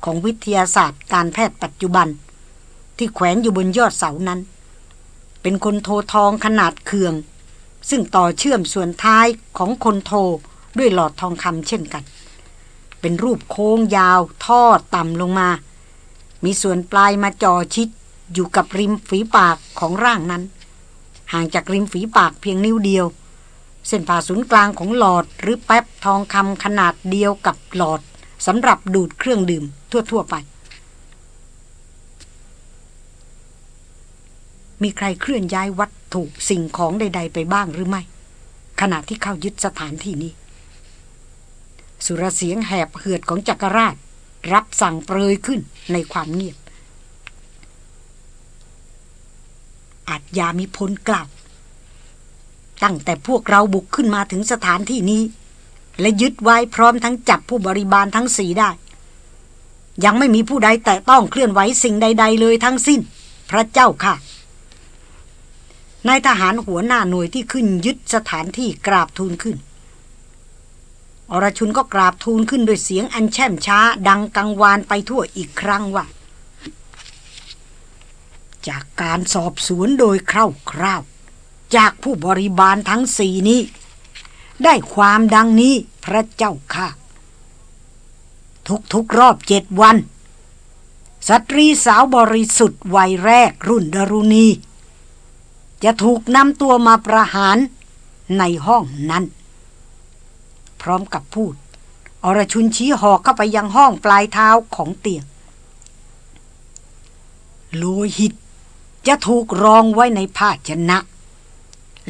ของวิทยาศาสตร์การแพทย์ปัจจุบัน ที่แขวนอยู่บนยอดเสานั้น เป็นคนโททองขนาดเคือง ซึ่งต่อเชื่อมส่วนท้ายของคนโทด้วยหลอดทองคำเช่นกัน เป็นรูปโค้งยาวทอดต่ำลงมา มีส่วนปลายมาจ่อชิดอยู่กับริมฝีปากของร่างนั้น ห่างจากริมฝีปากเพียงนิ้วเดียว เส้นผ่าศูนย์กลางของหลอดหรือแป๊บทองคำขนาดเดียวกับหลอดสำหรับดูดเครื่องดื่มทั่ว ๆ ไป มีใครเคลื่อนย้ายวัตถุสิ่งของใด ๆ ไปบ้างหรือไม่ ขณะที่เข้ายึดสถานที่นี้ สุรเสียงแหบเหือดของจักรราช รับสั่งเปรยขึ้นในความเงียบอาจยามีพลกลับ ตั้งแต่พวกเราบุกขึ้นมาถึงสถานที่นี้ และยึดไว้พร้อมทั้งจับผู้บริบาลทั้งสีได้ ยังไม่มีผู้ใดแตะต้องเคลื่อนไหวสิ่งใด ๆ เลยทั้งสิ้น พระเจ้าค่ะนายทหารหัวหน้าหน่วยที่ขึ้นยึดสถานที่กราบทูลขึ้น อรชุนก็กราบทูลขึ้นด้วยเสียงอันแช่มช้า ดังกังวานไปทั่วอีกครั้งว่า จากการสอบสวนโดยคร่าวๆ จากผู้บริบาลทั้งสี่นี้ ได้ความดังนี้พระเจ้าค่ะ ทุกๆรอบเจ็ดวัน สตรีสาวบริสุทธิ์วัยแรกรุ่นดารุณี จะถูกนำตัวมาประหารในห้องนั้น พร้อมกับพูด อรชุนชี้หอกเข้าไปยังห้องปลายเท้าของเตียงโลหิตจะถูกรองไว้ในภาชนะ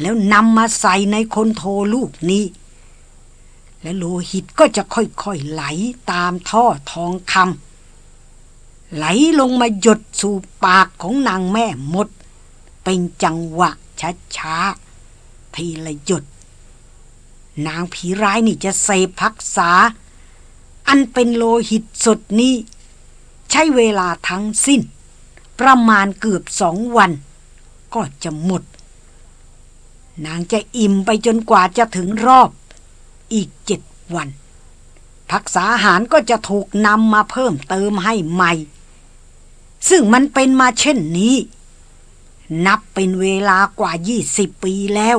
แล้วนำมาใส่ในคนโทลูกนี้ และโลหิตก็จะค่อยๆไหลตามท่อทองคำไหลลงมาหยดสู่ปากของนางแม่มด เป็นจังหวะช้าๆทีละหยด นางผีร้ายนี่จะเสพพักษา อันเป็นโลหิตสดนี้ ใช้เวลาทั้งสิ้น ประมาณเกือบสองวัน ก็จะหมด นางจะอิ่มไปจนกว่าจะถึงรอบ อีกเจ็ดวัน พักษาอาหารก็จะถูกนำมาเพิ่มเติมให้ใหม่ ซึ่งมันเป็นมาเช่นนี้ นับเป็นเวลากว่ายี่สิบปีแล้ว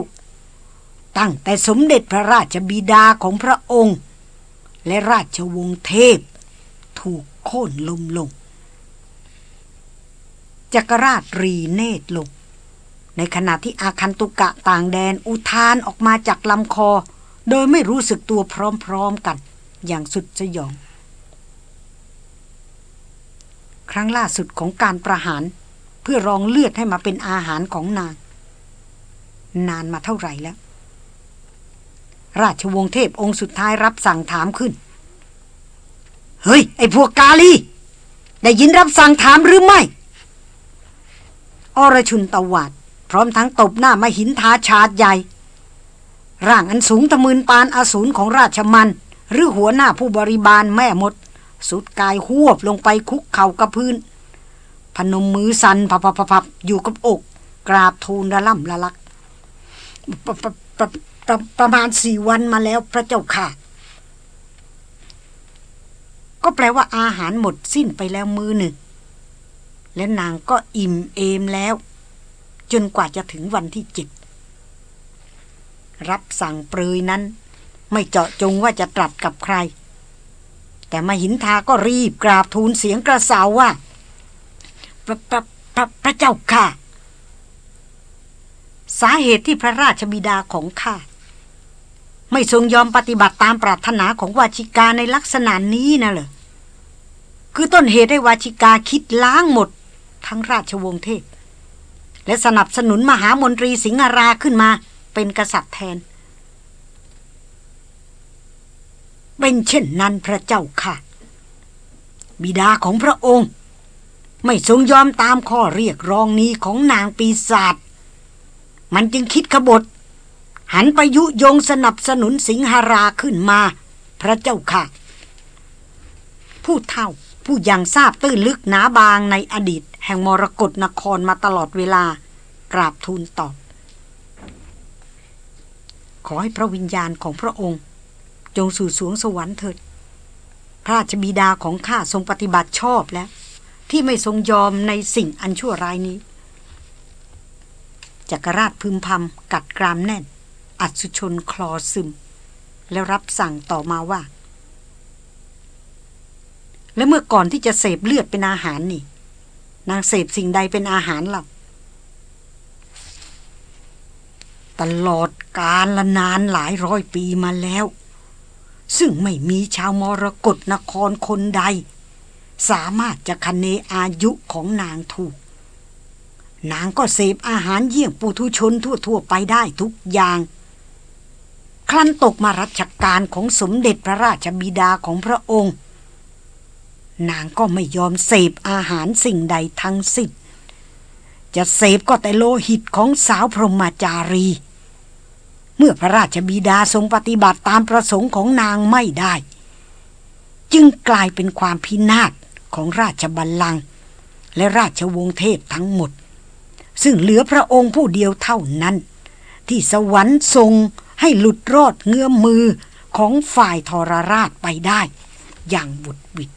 ตั้งแต่สมเด็จพระราชบิดาของพระองค์ และราชวงศ์เทพ ถูกโค่นลมลงจักรราชรีเนตรลง ในขณะที่อาคันตุกะต่างแดนอุทานออกมาจากลำคอ โดยไม่รู้สึกตัวพร้อมๆกัน อย่างสุดสยอง ครั้งล่าสุดของการประหาร เพื่อรองเลือดให้มาเป็นอาหารของนาง นานมาเท่าไหร่แล้ว ราชวงศ์เทพองค์สุดท้ายรับสั่งถามขึ้น เฮ้ย ไอ้พวกกาลี ได้ยินรับสั่งถามหรือไม่ อรชุนตวาด พร้อมทั้งตบหน้ามาหินทาชาดใหญ่ ร่างอันสูงตะมืนปานอาสูรของราชมัน หรือหัวหน้าผู้บริบาลแม่มด สุดกายหวบลงไปคุกเข่ากับพื้น พนมมือสันพับพับพับอยู่กับอก กราบทูลระล่ำละลักปปปปประมาณสี่วันมาแล้วพระเจ้าค่ะ ก็แปลว่าอาหารหมดสิ้นไปแล้วมือหนึ่งและนางก็อิ่มเอมแล้ว จนกว่าจะถึงวันที่เจ็ดรับสั่งเปรยนั้น ไม่เจาะจงว่าจะตรัสกับใคร แต่มาหินทาก็รีบกราบทูลเสียงกระสาวว่าพระพระพระพระเจ้าค่ะ สาเหตุที่พระราชบิดาของข้าไม่ทรงยอมปฏิบัติตามปรารถนาของวาชิกาในลักษณะนี้นะเหรอคือต้นเหตุให้วาชิกาคิดล้างหมด ทั้งราชวงศ์เทพ และสนับสนุนมหามนตรีสิงหราขึ้นมา เป็นกษัตริย์แทน เป็นเช่นนั้นพระเจ้าค่ะ บิดาของพระองค์ ไม่ทรงยอมตามข้อเรียกร้องนี้ของนางปีศาจมันจึงคิดขบฏ หันไปยุยงสนับสนุนสิงหราขึ้นมา พระเจ้าค่ะ ผู้เท่า ผู้ยังทราบตื้นลึกหนาบางในอดีต แห่งมรกรนครมาตลอดเวลากราบทูลตอบ ขอให้พระวิญญาณของพระองค์ จงสู่สวงสวรรค์เถิด พระราชบิดาของข้าทรงปฏิบัติชอบแล้ว ที่ไม่ทรงยอมในสิ่งอันชั่วร้ายนี้จักรราชพึมพำกัดกรามแน่น อัศชนคลอซึม แล้วรับสั่งต่อมาว่า และเมื่อก่อนที่จะเสพเลือดเป็นอาหารนี่ นางเสพสิ่งใดเป็นอาหารเล่าตลอดกาลละนานหลายร้อยปีมาแล้ว ซึ่งไม่มีชาวมรกรนครคนใด สามารถจะคเนอายุของนางถูก นางก็เสพอาหารเยี่ยงปุถุชนทั่วๆไปได้ทุกอย่าง ครั้นตกมารัชกาลของสมเด็จพระราชบิดาของพระองค์ นางก็ไม่ยอมเสพอาหารสิ่งใดทั้งสิ้นจะเสพก็แต่โลหิตของสาวพรหมจารี เมื่อพระราชบิดาทรงปฏิบัติตามประสงค์ของนางไม่ได้ จึงกลายเป็นความพินาศของราชบัลลังก์และราชวงศ์เทพทั้งหมด ซึ่งเหลือพระองค์ผู้เดียวเท่านั้น ที่สวรรค์ทรงให้หลุดรอดเงื้อมมือของฝ่ายทรราชไปได้ อย่างบุดบิด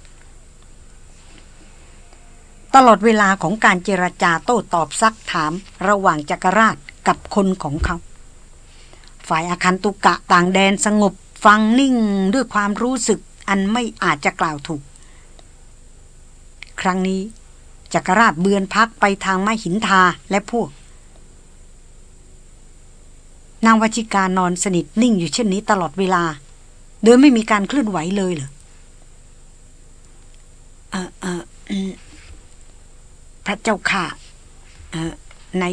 ตลอดเวลาของการเจรจาโต้ตอบซักถามระหว่างจักรราชกับคนของเขา ฝ่ายอาคันตุกะต่างแดนสงบฟังนิ่งด้วยความรู้สึกอันไม่อาจจะกล่าวถูก ครั้งนี้จักรราชเบือนพักไปทางไม้หินทาและพวก นางวชิกานอนสนิทนิ่งอยู่เช่นนี้ตลอดเวลา โดยไม่มีการเคลื่อนไหวเลยเหรอเออเออ พระเจ้าค่ะใน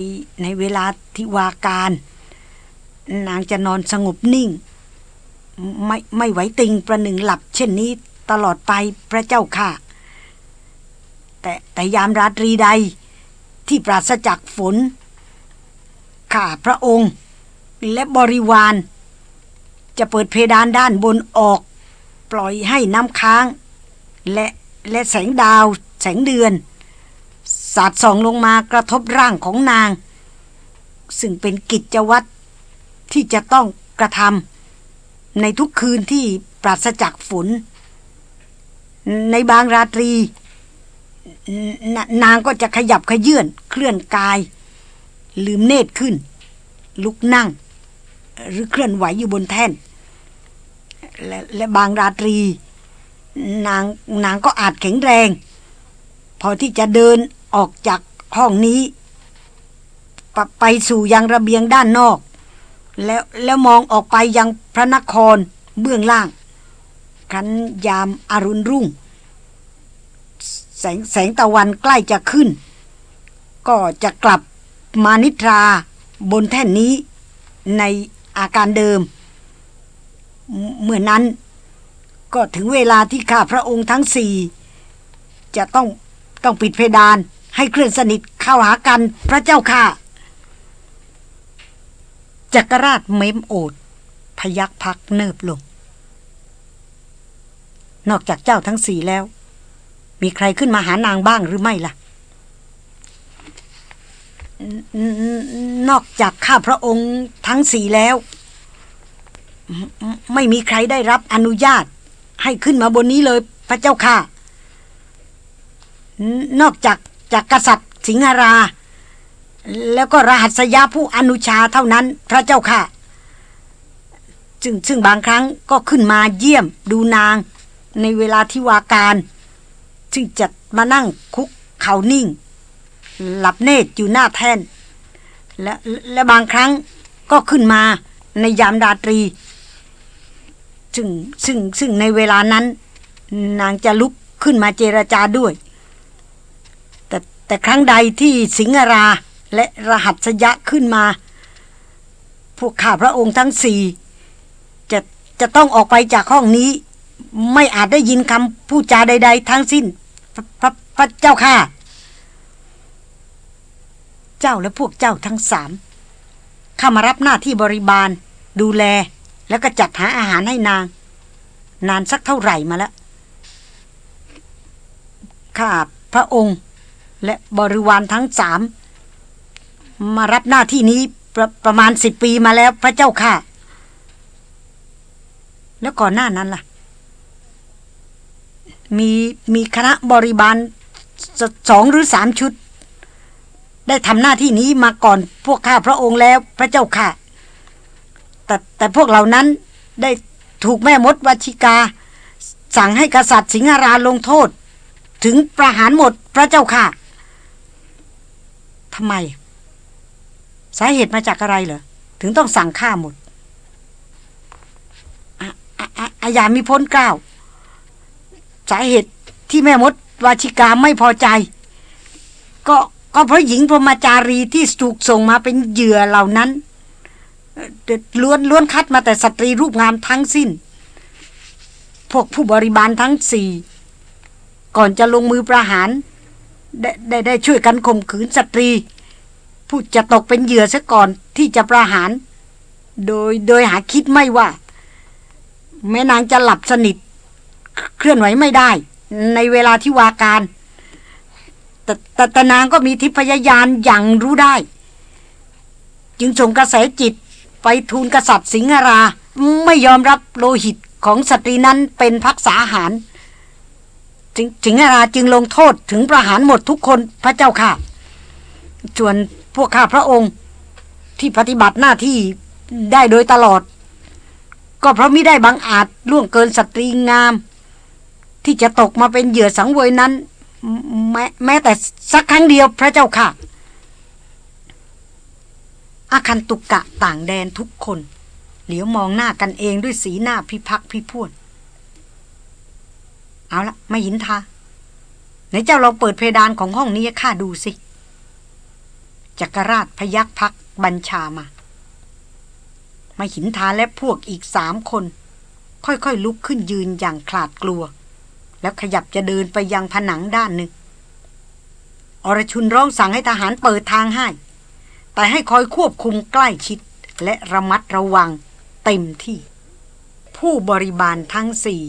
ในเวลาที่วาการ นางจะนอนสงบนิ่ง ไม่ไม่ไหวติงประหนึ่งหลับ เช่นนี้ตลอดไปพระเจ้าค่ะ แต่แต่ยามราตรีใดที่ปราศจากฝน ข้าพระองค์ และบริวาร จะเปิดเพดานด้านบนออก ปล่อยให้น้ำค้าง และและแสงดาวแสงเดือน สาดส่องลงมากระทบร่างของนาง ซึ่งเป็นกิจวัตรที่จะต้องกระทำในทุกคืนที่ปราศจากฝน ในบางราตรีนนางก็จะขยับขยื่นเคลื่อนกาย ลืมเนตรขึ้น ลุกนั่ง หรือเคลื่อนไหวอยู่บนแท่น และและบางราตรี นางนางก็อาจแข็งแรง พอที่จะเดิน ออกจากห้องนี้ไปสู่ยังระเบียงด้านนอก แล้วแล้วมองออกไปยังพระนครเบื้องล่างคันยามอารุณรุ่ง แสงแสงตะวันใกล้จะขึ้น ก็จะกลับมานิทราบนแท่นนี้ในอาการเดิม เมื่อนั้นก็ถึงเวลาที่ข้าพระองค์ทั้งสี่ จะต้องต้องปิดเพดาน ให้เคลื่อนสนิทเข้าหากันพระเจ้าค่ะ จักรราชเม้มโอด พยักพักเนิบลง นอกจากเจ้าทั้งสี่แล้ว มีใครขึ้นมาหานางบ้างหรือไม่ล่ะ นอกจากข้าพระองค์ทั้งสี่แล้ว ไม่มีใครได้รับอนุญาตให้ขึ้นมาบนนี้เลยพระเจ้าค่ะ นอกจาก จากกษัตริย์สิงหรา แล้วก็รหัสยาผู้อนุชาเท่านั้นพระเจ้าค่ะซึ่งซึ่งบางครั้งก็ขึ้นมาเยี่ยมดูนางในเวลาที่วาการ ซึ่งจะมานั่งคุกเขานิ่ง หลับเนตรอยู่หน้าแท่น และและบางครั้งก็ขึ้นมาในยามราตรี ซึ่งซึ่งซึ่งในเวลานั้น นางจะลุกขึ้นมาเจรจาด้วย แต่ครั้งใดที่สิงหราและรหัสยะขึ้นมา พวกข้าพระองค์ทั้งสี่จะจะต้องออกไปจากห้องนี้ ไม่อาจได้ยินคำพูดจาใด ๆ ทั้งสิ้นพระพพระเจ้าค่ะ เจ้าและพวกเจ้าทั้งสามข้ามารับหน้าที่บริบาล ดูแลแล้วก็จัดหาอาหารให้นาง นานสักเท่าไหร่มาแล้วข้าพระองค์ และบริวารทั้งสาม มารับหน้าที่นี้ประประมาณสิบปีมาแล้วพระเจ้าค่ะ แล้วก่อนหน้านั้นล่ะ มีมีคณะบริบาลสสองหรือสามชุด ได้ทำหน้าที่นี้มาก่อนพวกข้าพระองค์แล้วพระเจ้าค่ะ แต่แต่พวกเหล่านั้นได้ถูกแม่มดวชิกา สั่งให้กษัตริย์สิงหราลงโทษ ถึงประหารหมดพระเจ้าค่ะ ทำไม สาเหตุมาจากอะไรเหรอ ถึงต้องสั่งฆ่าหมดอะอะอะอาญามีพ้นเกล้าสาเหตุที่แม่มดวาชิกาไม่พอใจ ก็ก็เพราะหญิงพรหมจารีที่ถูกส่งมาเป็นเหยื่อเหล่านั้นล้วนล้วนคัดมาแต่สตรีรูปงามทั้งสิ้น พวกผู้บริบาลทั้งสี่ ก่อนจะลงมือประหาร ได้ได้ได้ช่วยกันข่มขืนสตรี ผู้จะตกเป็นเหยื่อซะก่อนที่จะประหาร โดยโดยหาคิดไม่ว่า แม่นางจะหลับสนิท เคลื่อนไหวไม่ได้ ในเวลาที่วาการ แต่แต่ตนางก็มีทิพยายานอย่างรู้ได้ จึงส่งกระแสจิตไปทูลกษัตริย์สิงหรา ไม่ยอมรับโลหิตของสตรีนั้นเป็นพักษาหาร สิงหราจึงลงโทษถึงประหารหมดทุกคนพระเจ้าค่ะ ส่วนพวกข้าพระองค์ที่ปฏิบัติหน้าที่ได้โดยตลอด ก็เพราะมิได้บังอาจล่วงเกินสตรีงาม ที่จะตกมาเป็นเหยื่อสังเวยนั้น แม้แม้แต่สักครั้งเดียวพระเจ้าค่ะอาคันตุกกะต่างแดนทุกคน เหลียวมองหน้ากันเองด้วยสีหน้าพิพักพิพวน เอาละไม่หินทาไหนเจ้าลองเปิดเพดานของห้องนี้ข้าดูสิจักรราชพยักพักบัญชามาไม่หินทาและพวกอีกสามคน ค่อยๆลุกขึ้นยืนอย่างขลาดกลัว แล้วขยับจะเดินไปยังผนังด้านหนึ่ง อรชุนร้องสั่งให้ทหารเปิดทางให้ แต่ให้คอยควบคุมใกล้ชิดและระมัดระวังเต็มที่ ผู้บริบาลทั้งสี่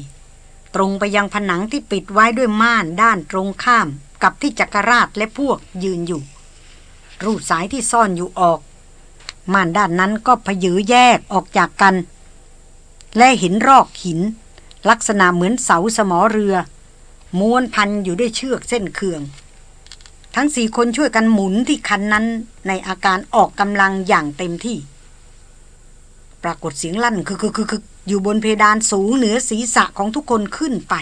ตรงไปยังผนังที่ปิดไว้ด้วยม่านด้านตรงข้ามกับที่จักรราชและพวกยืนอยู่ รูดสายที่ซ่อนอยู่ออก ม่านด้านนั้นก็พยือแยกออกจากกัน และเห็นรอกหิน ลักษณะเหมือนเสาสมอเรือ ม้วนพันอยู่ด้วยเชือกเส้นเคือง ทั้งสี่คนช่วยกันหมุนที่คันนั้นในอาการออกกำลังอย่างเต็มที่ ปรากฏเสียงลั่นคือคือคือคื อยู่บนเพดานสูงเหนือศีรษะของทุกคนขึ้นไป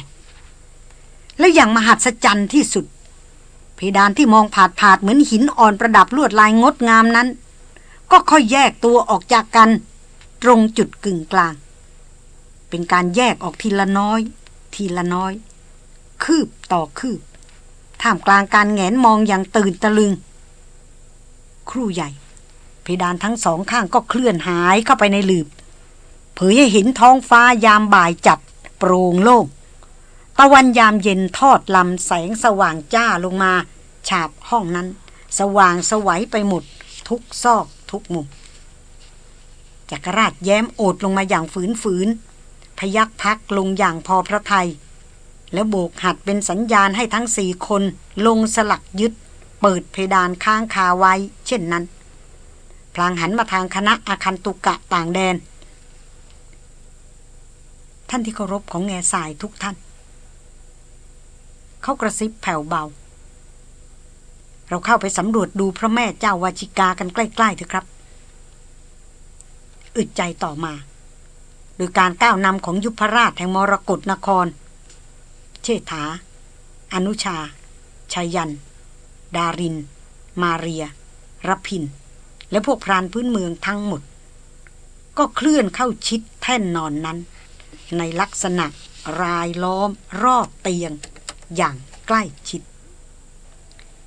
และอย่างมหัศจรรย์ที่สุด เพดานที่มองผาดผาดเหมือนหินอ่อนประดับลวดลายงดงามนั้น ก็ค่อยแยกตัวออกจากกัน ตรงจุดกึ่งกลาง เป็นการแยกออกทีละน้อย ทีละน้อย คืบต่อคืบ ท่ามกลางการแงนมองอย่างตื่นตะลึง ครู่ใหญ่ เพดานทั้งสองข้างก็เคลื่อนหายเข้าไปในหลืบ เผยให้เห็นท้องฟ้ายามบ่ายจัดโปร่งโล่งตะวันยามเย็นทอดลำแสงสว่างจ้าลงมา ฉาบห้องนั้น สว่างสวัยไปหมด ทุกซอกทุกมุมจักรราชแย้มโอดลงมาอย่างฝืนฝืน พยักพักลงอย่างพอพระทยัยแล้วโบกหัดเป็นสัญญาณให้ทั้งสี่คนลงสลักยึด เปิดเพดานค้างคาไว้ เช่นนั้น พลางหันมาทางคณะอาคันตุกะต่างแดน ท่านที่เคารพของแง่สายทุกท่าน เขากระซิบแผ่วเบา เราเข้าไปสำรวจดูพระแม่เจ้าวาชิกากันใกล้ๆเถอะครับ อึดใจต่อมา โดยการก้าวนำของยุพราชแห่งมรกรนคร เชษฐา อนุชาชัยยัน ดาริน มาเรียรพิน และพวกพรานพื้นเมืองทั้งหมด ก็เคลื่อนเข้าชิดแท่นนอนนั้น ในลักษณะรายล้อมรอบเตียง อย่างใกล้ชิด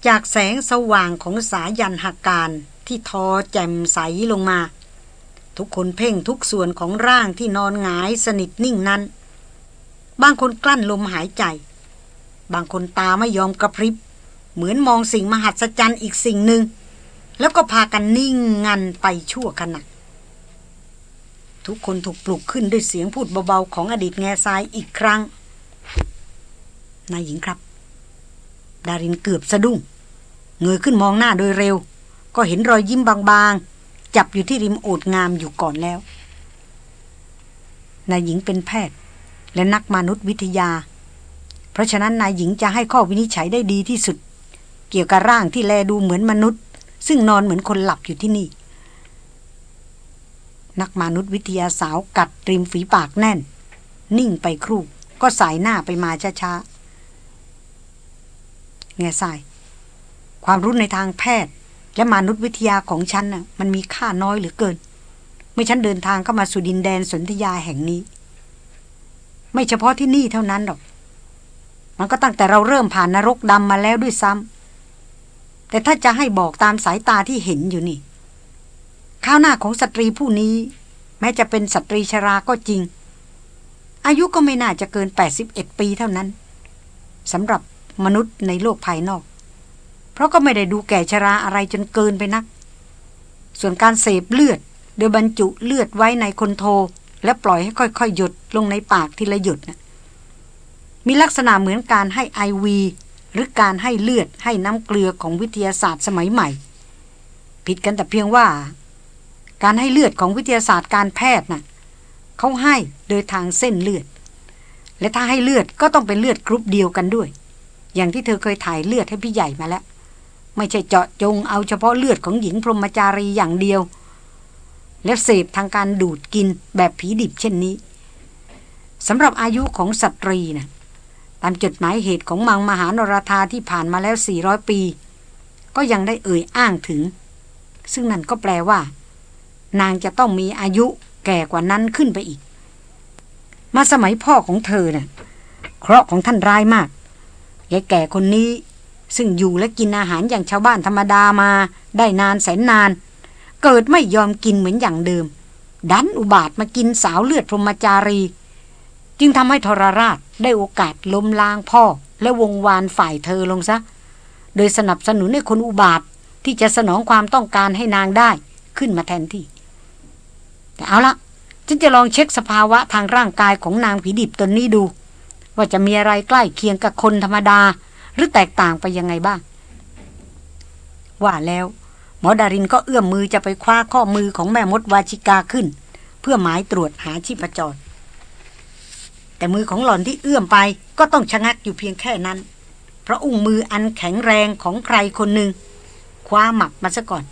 จากแสงสว่างของสายันหาการที่ทอแจ่มใสลงมา ทุกคนเพ่งทุกส่วนของร่างที่นอนหงายสนิทนิ่งนั้น บางคนกลั้นลมหายใจ บางคนตาไม่ยอมกระพริบ เหมือนมองสิ่งมหัศจรรย์อีกสิ่งหนึ่งแล้วก็พากันนิ่งงันไปชั่วขณะ ทุกคนถูกปลุกขึ้นด้วยเสียงพูดเบาๆ ของอดีตแง่ทรายอีกครั้ง นายหญิงครับ ดารินเกือบสะดุ้ง เงยขึ้นมองหน้าโดยเร็ว ก็เห็นรอยยิ้มบางๆ จับอยู่ที่ริมโอดงามอยู่ก่อนแล้ว นายหญิงเป็นแพทย์ และนักมนุษยวิทยา เพราะฉะนั้นนายหญิงจะให้ข้อวินิจฉัยได้ดีที่สุด เกี่ยวกับร่างที่แลดูเหมือนมนุษย์ ซึ่งนอนเหมือนคนหลับอยู่ที่นี่ นักมนุษยวิทยาสาวกัดริมฝีปากแน่น นิ่งไปครู่ก็สายหน้าไปมาช้าๆแง่ทราย ความรู้ในทางแพทย์ และมนุษยวิทยาของฉันน่ะมันมีค่าน้อยเหลือเกิน เมื่อฉันเดินทางเข้ามาสู่ดินแดนสนธยาแห่งนี้ ไม่เฉพาะที่นี่เท่านั้นหรอก มันก็ตั้งแต่เราเริ่มผ่านนรกดำมาแล้วด้วยซ้ำแต่ถ้าจะให้บอกตามสายตาที่เห็นอยู่นี่ ข้าวหน้าของสตรีผู้นี้ แม้จะเป็นสตรีชราก็จริง อายุก็ไม่น่าจะเกิน 81 ปีเท่านั้นสำหรับมนุษย์ในโลกภายนอก เพราะก็ไม่ได้ดูแก่ชราอะไรจนเกินไปนัก ส่วนการเสพเลือด โดยบรรจุเลือดไว้ในคนโท และปล่อยให้ค่อยๆ หยดลงในปากทีละหยดนะมีลักษณะเหมือนการให้ไอวีหรือการให้เลือดให้น้ำเกลือของวิทยาศาสตร์สมัยใหม่ ผิดกันแต่เพียงว่า การให้เลือดของวิทยาศาสตร์การแพทย์น่ะเขาให้โดยทางเส้นเลือด และถ้าให้เลือดก็ต้องเป็นเลือดกรุ๊ปเดียวกันด้วย อย่างที่เธอเคยถ่ายเลือดให้พี่ใหญ่มาแล้ว ไม่ใช่เจาะจงเอาเฉพาะเลือดของหญิงพรหมจารีอย่างเดียว และเสพทางการดูดกินแบบผีดิบเช่นนี้สำหรับอายุของสตรีนะตามจดหมายเหตุของมังมหานรธาที่ผ่านมาแล้ว 400 ปี ก็ยังได้เอ่ยอ้างถึง ซึ่งนั่นก็แปลว่า นางจะต้องมีอายุแก่กว่านั้นขึ้นไปอีก มาสมัยพ่อของเธอนะ่ะเคราะห์ของท่านร้ายมากยายแก่คนนี้ ซึ่งอยู่และกินอาหารอย่างชาวบ้านธรรมดามา ได้นานแสนนาน เกิดไม่ยอมกินเหมือนอย่างเดิม ดันอุบาทมากินสาวเลือดพรหมจารี จึงทำให้ทรราชได้โอกาสล้มล้างพ่อ และวงวานฝ่ายเธอลงซะ โดยสนับสนุนให้คนอุบาทที่จะสนองความต้องการให้นางได้ขึ้นมาแทนที่ แต่เอาละฉันจะลองเช็คสภาวะทางร่างกายของนางผีดิบตนนี้ดู ว่าจะมีอะไรใกล้เคียงกับคนธรรมดา หรือแตกต่างไปยังไงบ้าง ว่าแล้ว หมอดารินก็เอื้อมมือจะไปคว้าข้อมือของแม่มดวาชิกาขึ้น เพื่อหมายตรวจหาชีพจร แต่มือของหล่อนที่เอื้อมไปก็ต้องชะงักอยู่เพียงแค่นั้น เพราะอุ้งมืออันแข็งแรงของใครคนหนึ่งคว้าหมับมาซะก่อน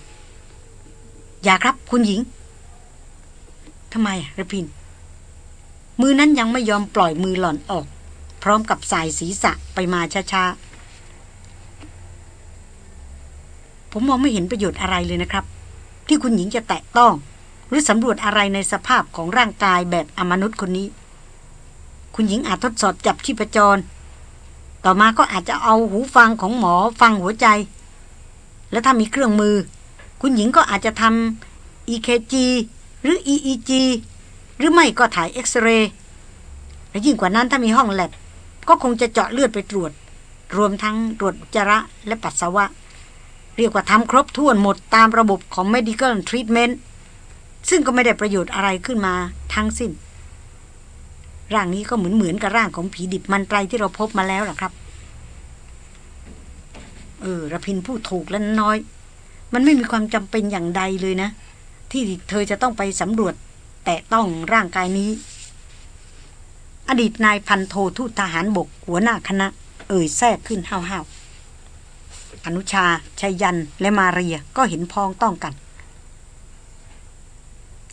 อย่าครับคุณหญิง ทำไมระพิน มือนั้นยังไม่ยอมปล่อยมือหล่อนออก พร้อมกับสายศีรษะไปมาช้าๆ ผมมองไม่เห็นประโยชน์อะไรเลยนะครับ ที่คุณหญิงจะแตะต้อง หรือสำรวจอะไรในสภาพของร่างกายแบบอมนุษย์คนนี้ คุณหญิงอาจทดสอบจับชีพจร ต่อมาก็อาจจะเอาหูฟังของหมอฟังหัวใจ แล้วถ้ามีเครื่องมือ คุณหญิงก็อาจจะทำ EKG หรือ EEG หรือไม่ก็ถ่ายเอ็กซเรย์และยิ่งกว่านั้นถ้ามีห้องแลบก็คงจะเจาะเลือดไปตรวจ รวมทั้งตรวจจระและปัสสาวะ เรียกว่าทำครบถ้วนหมดตามระบบของ medical treatment ซึ่งก็ไม่ได้ประโยชน์อะไรขึ้นมาทั้งสิ้น ร่างนี้ก็เหมือนเหมือนกับร่างของผีดิบมันไตรที่เราพบมาแล้วล่ะครับ เออระพินพูดถูกและน้อย มันไม่มีความจำเป็นอย่างใดเลยนะ ที่เธอจะต้องไปสำรวจ แต่ต้องร่างกายนี้ อดีตนายพันโททูตทหารบกหัวหน้าคณะ เอ่ยแทรกขึ้นห้าวๆอนุชาชัยยันและมาเรียก็เห็นพ้องต้องกัน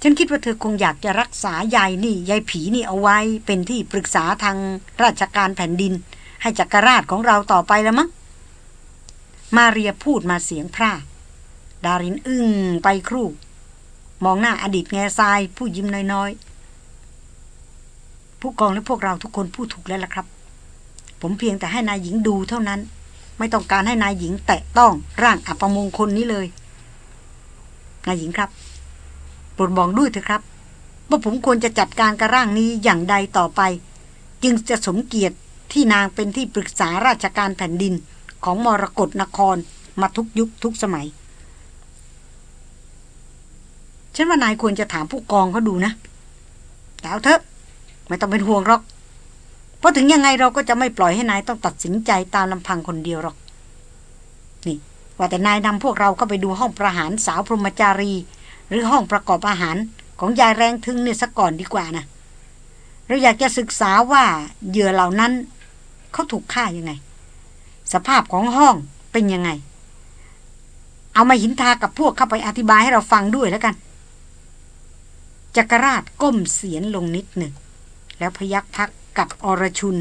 ฉันคิดว่าเธอคงอยากจะรักษายายนี่ยายผีนี่เอาไว้ เป็นที่ปรึกษาทางราชการแผ่นดิน ให้จักรราชของเราต่อไปแล้วมั้งมาเรียพูดมาเสียงพร่าดารินอึ้งไปครู่ มองหน้าอดีตแง่ทรายผู้ยิ้มน้อยๆ ผู้กองและพวกเราทุกคนพูดถูกแล้วล่ะครับ ผมเพียงแต่ให้นายหญิงดูเท่านั้น ไม่ต้องการให้นายหญิงแตะต้องร่างอัปมงคลนี้เลย นายหญิงครับโปรดบอกด้วยเถอะครับ ว่าผมควรจะจัดการกับร่างนี้อย่างใดต่อไป จึงจะสมเกียรติที่นางเป็นที่ปรึกษาราชการแผ่นดินของมรกรนครมาทุกยุคทุกสมัย ฉันว่านายควรจะถามผู้กองเขาดูนะแต่เอาเถอะ ไม่ต้องเป็นห่วงหรอก เพราะถึงยังไงเราก็จะไม่ปล่อยให้นายต้องตัดสินใจตามลำพังคนเดียวหรอก นี่ ว่าแต่นายนำพวกเราก็ไปดูห้องประหารสาวพรหมจารี หรือห้องประกอบอาหารของยายแรงทึงเนี่ยสักก่อนดีกว่านะ เราอยากจะศึกษาว่าเหยื่อเหล่านั้นเขาถูกฆ่ายังไง สภาพของห้องเป็นยังไง เอามาหินทากับพวกเข้าไปอธิบายให้เราฟังด้วยแล้วกัน จักรราชก้มเสียนลงนิดหนึ่ง แล้วพยักพักกับอรชุน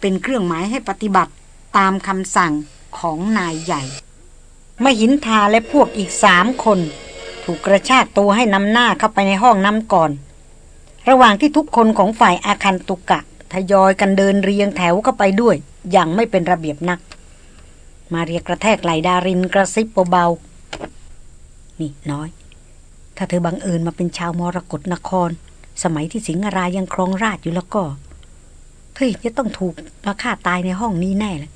เป็นเครื่องหมายให้ปฏิบัติตามคำสั่งของนายใหญ่ มหินทาและพวกอีกสามคน ถูกกระชากตัวให้นำหน้าเข้าไปในห้องน้ำก่อน ระหว่างที่ทุกคนของฝ่ายอาคันตุกะ ทยอยกันเดินเรียงแถวเข้าไปด้วย อย่างไม่เป็นระเบียบนัก มาเรียกระแทกไหลดารินกระซิบเบาๆนี่น้อย ถ้าเธอบังเอิญมาเป็นชาวมรกรนคร สมัยที่สิงหรายังครองราชอยู่แล้วก็เธอจะต้องถูกมาฆ่าตายในห้องนี้แน่เลย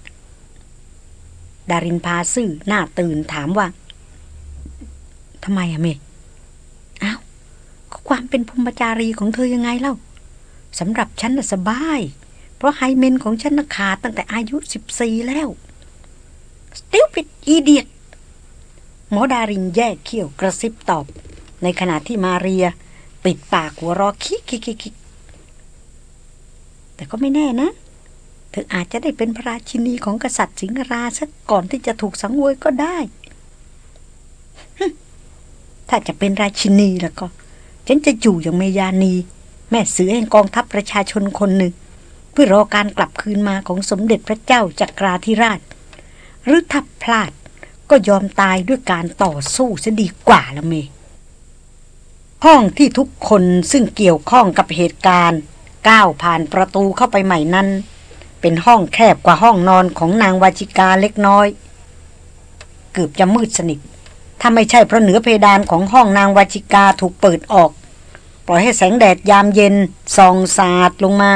ดารินพาซื่อหน้าตื่นถามว่าทำไมอะเมอ้าวความเป็นพรมจารีของเธอยังไงเล่าสำหรับฉันน่ะสบาย เพราะไฮเมนของฉันน่ะขาดตั้งแต่อายุสิบสี่แล้ว stupid idiot หมอดารินแยกเขี้ยวกระซิบตอบ ในขณะที่มาเรีย ปิดปากหัวรอคิกคิกคิกแต่ก็ไม่แน่นะ เธออาจจะได้เป็นพระราชินีของกษัตริย์สิงหราสักก่อนที่จะถูกสังเวยก็ได้ ถ้าจะเป็นราชินีแล้วก็ ฉันจะอยู่อย่างเมยานี แม่เสือแห่งกองทัพประชาชนคนหนึ่ง เพื่อรอการกลับคืนมาของสมเด็จพระเจ้าจักราธิราช หรือถ้าพลาดก็ยอมตายด้วยการต่อสู้ซะดีกว่าละเมย ห้องที่ทุกคนซึ่งเกี่ยวข้องกับเหตุการณ์ก้าวผ่านประตูเข้าไปใหม่นั้น เป็นห้องแคบกว่าห้องนอนของนางวาจิกาเล็กน้อย เกือบจะมืดสนิทถ้าไม่ใช่เพราะเหนือเพดานของห้องนางวาจิกาถูกเปิดออก ปล่อยให้แสงแดดยามเย็นส่องสาดลงมา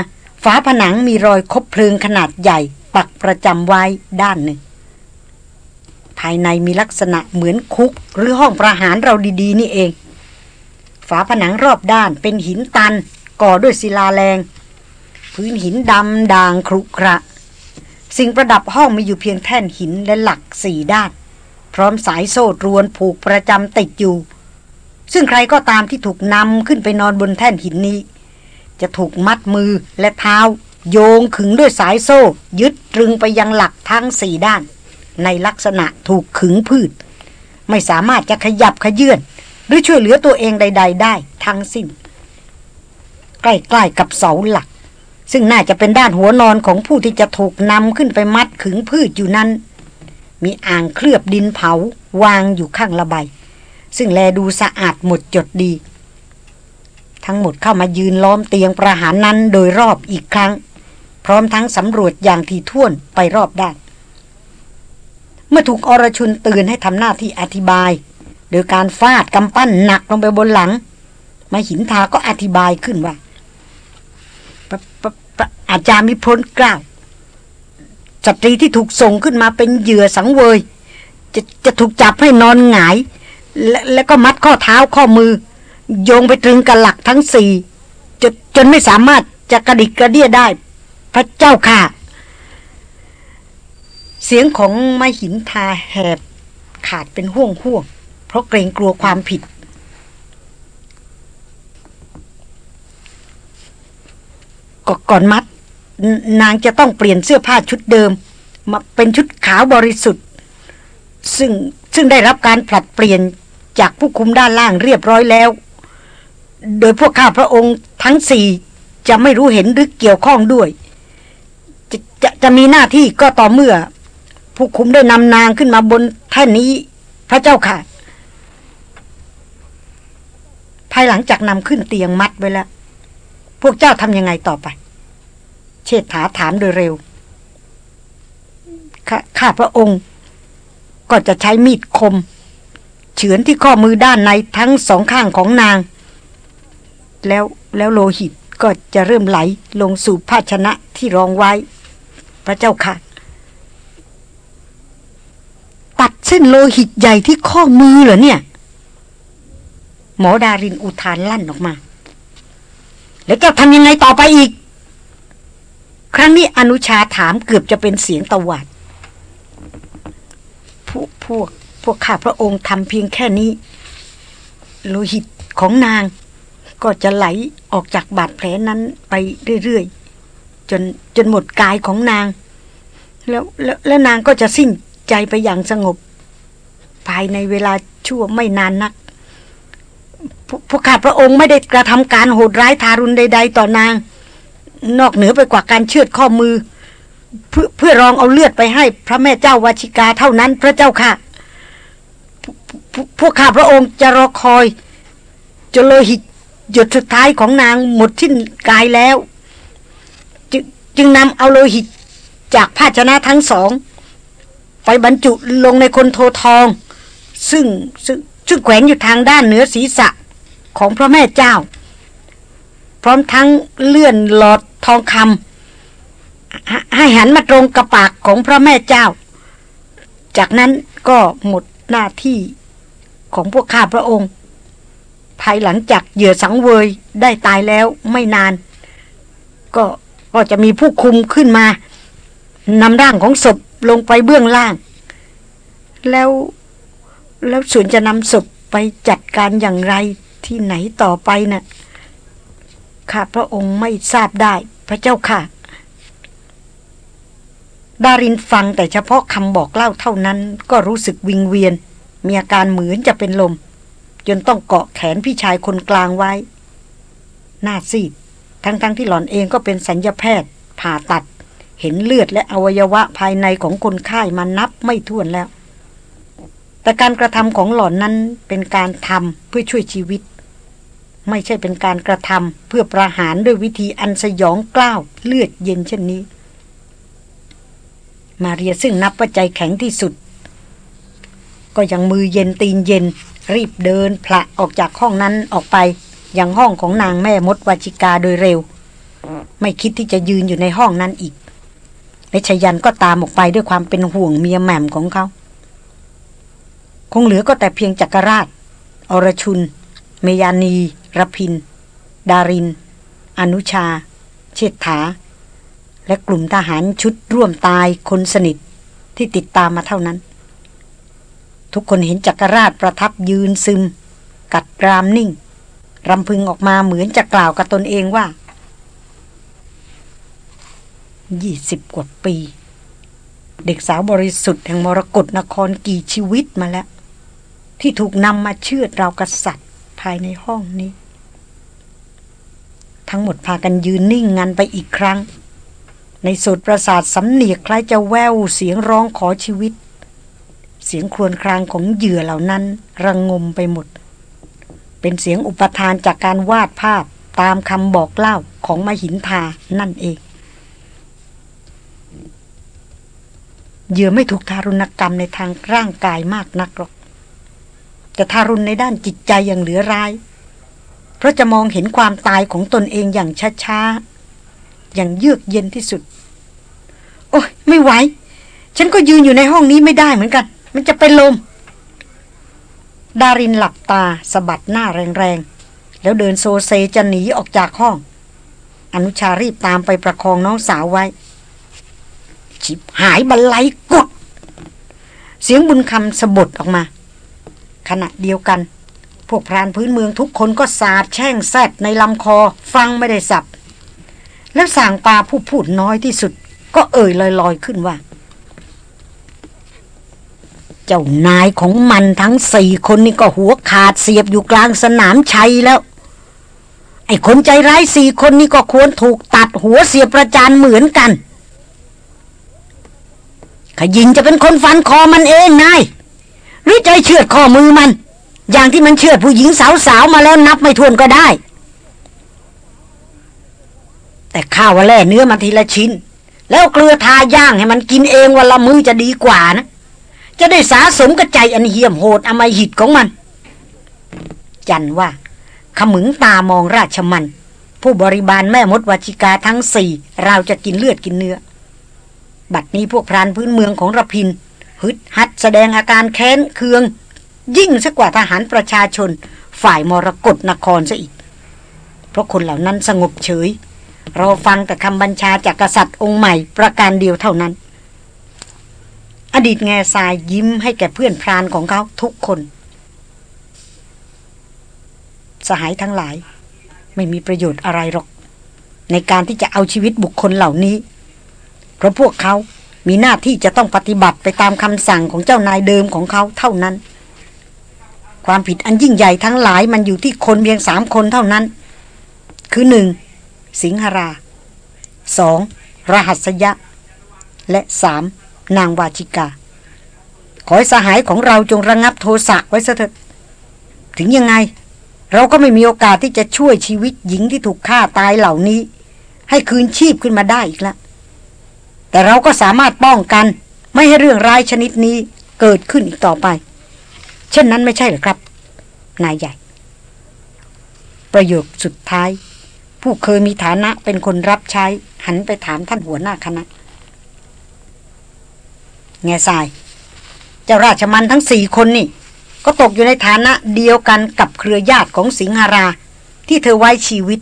ฝาผนังมีรอยคบเพลิงขนาดใหญ่ปักประจำไว้ด้านหนึ่ง ภายในมีลักษณะเหมือนคุกหรือห้องประหารเราดีๆ นี่เอง ฝาผนังรอบด้านเป็นหินตัน ก่อด้วยศิลาแรง พื้นหินดำด่างครุกระ สิ่งประดับห้องมีอยู่เพียงแท่นหินและหลักสี่ด้าน พร้อมสายโซ่รวนผูกประจำติดอยู่ ซึ่งใครก็ตามที่ถูกนำขึ้นไปนอนบนแท่นหินนี้ จะถูกมัดมือและเท้า โยงขึงด้วยสายโซ่ ยึดตรึงไปยังหลักทั้งสี่ด้าน ในลักษณะถูกขึงพืช ไม่สามารถจะขยับขยื่น หรือช่วยเหลือตัวเองใด ๆ ได้ทั้งสิ้น ใกล้ ๆ กับเสาหลัก ซึ่งน่าจะเป็นด้านหัวนอนของผู้ที่จะถูกนำขึ้นไปมัดขึงพืชอยู่นั้น มีอ่างเคลือบดินเผาวางอยู่ข้างระบายซึ่งแลดูสะอาดหมดจดดี ทั้งหมดเข้ามายืนล้อมเตียงประหารนั้นโดยรอบอีกครั้ง พร้อมทั้งสำรวจอย่างที่ท่วนไปรอบด้านเมื่อถูกอรชุนตือนให้ทำหน้าที่อธิบาย โดยการฟาดกำปั้นหนักลงไปบนหลังมาหินทาก็อธิบายขึ้นว่าอาจารย์มีพลกล่าวสตรีที่ถูกส่งขึ้นมาเป็นเหยื่อสังเวย จะจะถูกจับให้นอนหงาย และแล้วก็มัดข้อเท้าข้อมือ โยงไปตรึงกับหลักทั้งสี่จนจนไม่สามารถจะกระดิกกระเดี้ยได้ พระเจ้าค่ะ เสียงของไมหินทาแหบขาดเป็นห่วงห่วง ราะเกรงกลัวความผิดกก่อนมัด นางจะต้องเปลี่ยนเสื้อผ้าชุดเดิม มาเป็นชุดขาวบริสุทธิ์ ซึ่งซึ่งได้รับการผลัดเปลี่ยนจากผู้คุมด้านล่างเรียบร้อยแล้ว โดยพวกข้าพระองค์ทั้งสี่จะไม่รู้เห็นหรือเกี่ยวข้องด้วย จะจะจะมีหน้าที่ก็ต่อเมื่อ ผู้คุมได้นำนางขึ้นมาบนแท่นนี้ พระเจ้าค่ะ ภายหลังจากนำขึ้นเตียงมัดไว้แล้ว พวกเจ้าทำยังไงต่อไป เชษฐาถามโดยเร็วขข้าพระองค์ ก็จะใช้มีดคม เฉือนที่ข้อมือด้านในทั้งสองข้างของนาง แล้วแล้วโลหิตก็จะเริ่มไหลลงสู่ภาชนะที่รองไว้ พระเจ้าค่ะ ตัดเส้นโลหิตใหญ่ที่ข้อมือเหรอเนี่ย หมอดารินอุทานลั่นออกมา แล้วจะทำยังไงต่อไปอีก ครั้งนี้อนุชาถามเกือบจะเป็นเสียงตะวัดพวกพวกพวกข้าพระองค์ทำเพียงแค่นี้ โลหิตของนาง ก็จะไหลออกจากบาดแผลนั้นไปเรื่อยๆจนจนหมดกายของนาง แล้วแล้วแล้วนางก็จะสิ้นใจไปอย่างสงบ ภายในเวลาชั่วไม่นานนัก พวกข้าพระองค์ไม่ได้กระทำการโหดร้ายทารุณใด ๆ ต่อนาง นอกเหนือไปกว่าการเชือดข้อมือ เพื่อเพื่อรองเอาเลือดไปให้พระแม่เจ้าวาชิกาเท่านั้น พระเจ้าค่ะพวกข้าพระองค์จะรอคอยจนโลหิตหยดสุดท้ายของนางหมดสิ้นกายแล้วจึจึงนำเอาโลหิตจากภาชนะทั้งสอง ไปบรรจุลงในคนโททอง ซึ่งซึ่งซึ่งแขวนอยู่ทางด้านเหนือศีรษะ ของพระแม่เจ้า พร้อมทั้งเลื่อนหลอดทองคำให้หันมาตรงกระปากของพระแม่เจ้า จากนั้นก็หมดหน้าที่ของพวกข้าพระองค์ ภายหลังจากเหยื่อสังเวยได้ตายแล้วไม่นาน ก็ก็จะมีผู้คุมขึ้นมานำร่างของศพลงไปเบื้องล่าง แล้วแล้วส่วนจะนำศพไปจัดการอย่างไร ที่ไหนต่อไปนะ่ะข้าพระองค์ไม่ทราบได้ พระเจ้าค่ะ ดารินฟังแต่เฉพาะคำบอกเล่าเท่านั้น ก็รู้สึกวิงเวียน มีอาการเหมือนจะเป็นลม จนต้องเกาะแขนพี่ชายคนกลางไว้ หน้าซีด ทั้งๆทที่หล่อนเองก็เป็นสัญญาแพทย์ ผ่าตัด เห็นเลือดและอวัยวะภายในของคนไข้มานับไม่ถ้วนแล้วแต่การกระทำของหล่อนนั้นเป็นการทำเพื่อช่วยชีวิต ไม่ใช่เป็นการกระทำเพื่อประหารด้วยวิธีอันสยองกล้าวเลือดเย็นเช่นนี้ มาเรียซึ่งนับว่าใจแข็งที่สุด ก็ยังมือเย็นตีนเย็น รีบเดินพละออกจากห้องนั้นออกไปยังห้องของนางแม่มดวชิกาโดยเร็ว ไม่คิดที่จะยืนอยู่ในห้องนั้นอีกและชยันก็ตามออกไปด้วยความเป็นห่วงเมียแหม่มของเขา คงเหลือก็แต่เพียงจักรราช อรชุน เมยานี รพิน ดาริน อนุชา เชษฐา และกลุ่มทหารชุดร่วมตายคนสนิทที่ติดตามมาเท่านั้น ทุกคนเห็นจักรราชประทับยืนซึม กัดรามนิ่ง รำพึงออกมาเหมือนจะกล่าวกับตนเองว่ายี่สิบกว่าปี เด็กสาวบริสุทธิ์แห่งมรกรนครกี่ชีวิตมาแล้ว ที่ถูกนำมาเชื่อเรากษัตริย์ภายในห้องนี้ ทั้งหมดพากันยืนนิ่งงันไปอีกครั้ง ในสุดประสาทสำเนียกคล้ายจะแววเสียงร้องขอชีวิต เสียงครวญครางของเหยื่อเหล่านั้นระงงมไปหมด เป็นเสียงอุปทานจากการวาดภาพตามคำบอกเล่าของมหินทานั่นเองเหยื่อไม่ถูกทารุณกรรมในทางร่างกายมากนักหรอกจะทารุณในด้านจิตใจอย่างเหลือร้าย ราะจะมองเห็นความตายของตนเองอย่างช้าๆ อย่างเยือกเย็นที่สุด โอ้ยไม่ไหว ฉันก็ยืนอยู่ในห้องนี้ไม่ได้เหมือนกัน มันจะเป็นลม ดารินหลับตาสะบัดหน้าแรงๆ แล้วเดินโซเซจะหนีออกจากห้อง อนุชารีบตามไปประคองน้องสาวไว้ฉิบหายบันไลกด เสียงบุญคำสะบดออกมา ขณะเดียวกัน พวกพรานพื้นเมืองทุกคนก็สาดแช่งแซดในลำคอฟังไม่ได้สับ แล้วสางปาผู้พูดน้อยที่สุด ก็เอ่ยลอยๆขึ้นว่า เจ้านายของมันทั้งสี่คนนี่ก็หัวขาดเสียบอยู่กลางสนามชัยแล้ว ไอ้คนใจร้ายสี่คนนี่ก็ควรถูกตัดหัวเสียประจานเหมือนกันขยิงจะเป็นคนฟันคอมันเองนายหรือใจเชือดข้อมือมัน อย่างที่มันเชื่อผู้หญิงสาวๆมาแล้วนับไม่ถ้วนก็ได้ แต่ข้าวว่าแล่เนื้อมาทีละชิ้น แล้วเกลือทาย่างให้มันกินเองวันละมือจะดีกว่านะ จะได้สาสมกับใจอันเหี้ยมโหดอมหิตของมัน จันว่า ขมึงตามองราชมัน ผู้บริบาลแม่มดวัชิกาทั้งสี่เราจะกินเลือดกินเนื้อ บัดนี้พวกพรานพื้นเมืองของระพิน ฮึดฮัดแสดงอาการแค้นเคือง ยิ่งสักกว่าทหารประชาชน ฝ่ายมรกรนครซะอีก เพราะคนเหล่านั้นสงบเฉย รอฟังแต่คำบัญชาจากกษัตริย์องค์ใหม่ประการเดียวเท่านั้น อดีตแง่ทรายยิ้มให้แก่เพื่อนพรานของเขาทุกคน สหายทั้งหลาย ไม่มีประโยชน์อะไรหรอก ในการที่จะเอาชีวิตบุคคลเหล่านี้ เพราะพวกเขามีหน้าที่จะต้องปฏิบัติไปตามคำสั่งของเจ้านายเดิมของเขาเท่านั้น ความผิดอันยิ่งใหญ่ทั้งหลายมันอยู่ที่คนเพียงสามคนเท่านั้น คือหนึ่งสิงหราสองรหัสยะ และสามนางวาจิกา ขอให้สหายของเราจงระงงับโทสะไว้เถิดถึงยังไง เราก็ไม่มีโอกาสที่จะช่วยชีวิตหญิงที่ถูกฆ่าตายเหล่านี้ ให้คืนชีพขึ้นมาได้อีกล้วแต่เราก็สามารถป้องกัน ไม่ให้เรื่องร้ายชนิดนี้เกิดขึ้นอีกต่อไป เช่นนั้นไม่ใช่หรือครับ นายใหญ่ ประโยคสุดท้าย ผู้เคยมีฐานะเป็นคนรับใช้ หันไปถามท่านหัวหน้าคณะแง่ทราย เจ้าราชมันทั้งสี่คนนี่ ก็ตกอยู่ในฐานะเดียวกันกับเครือญาติของสิงหารา ที่เธอไว้ชีวิต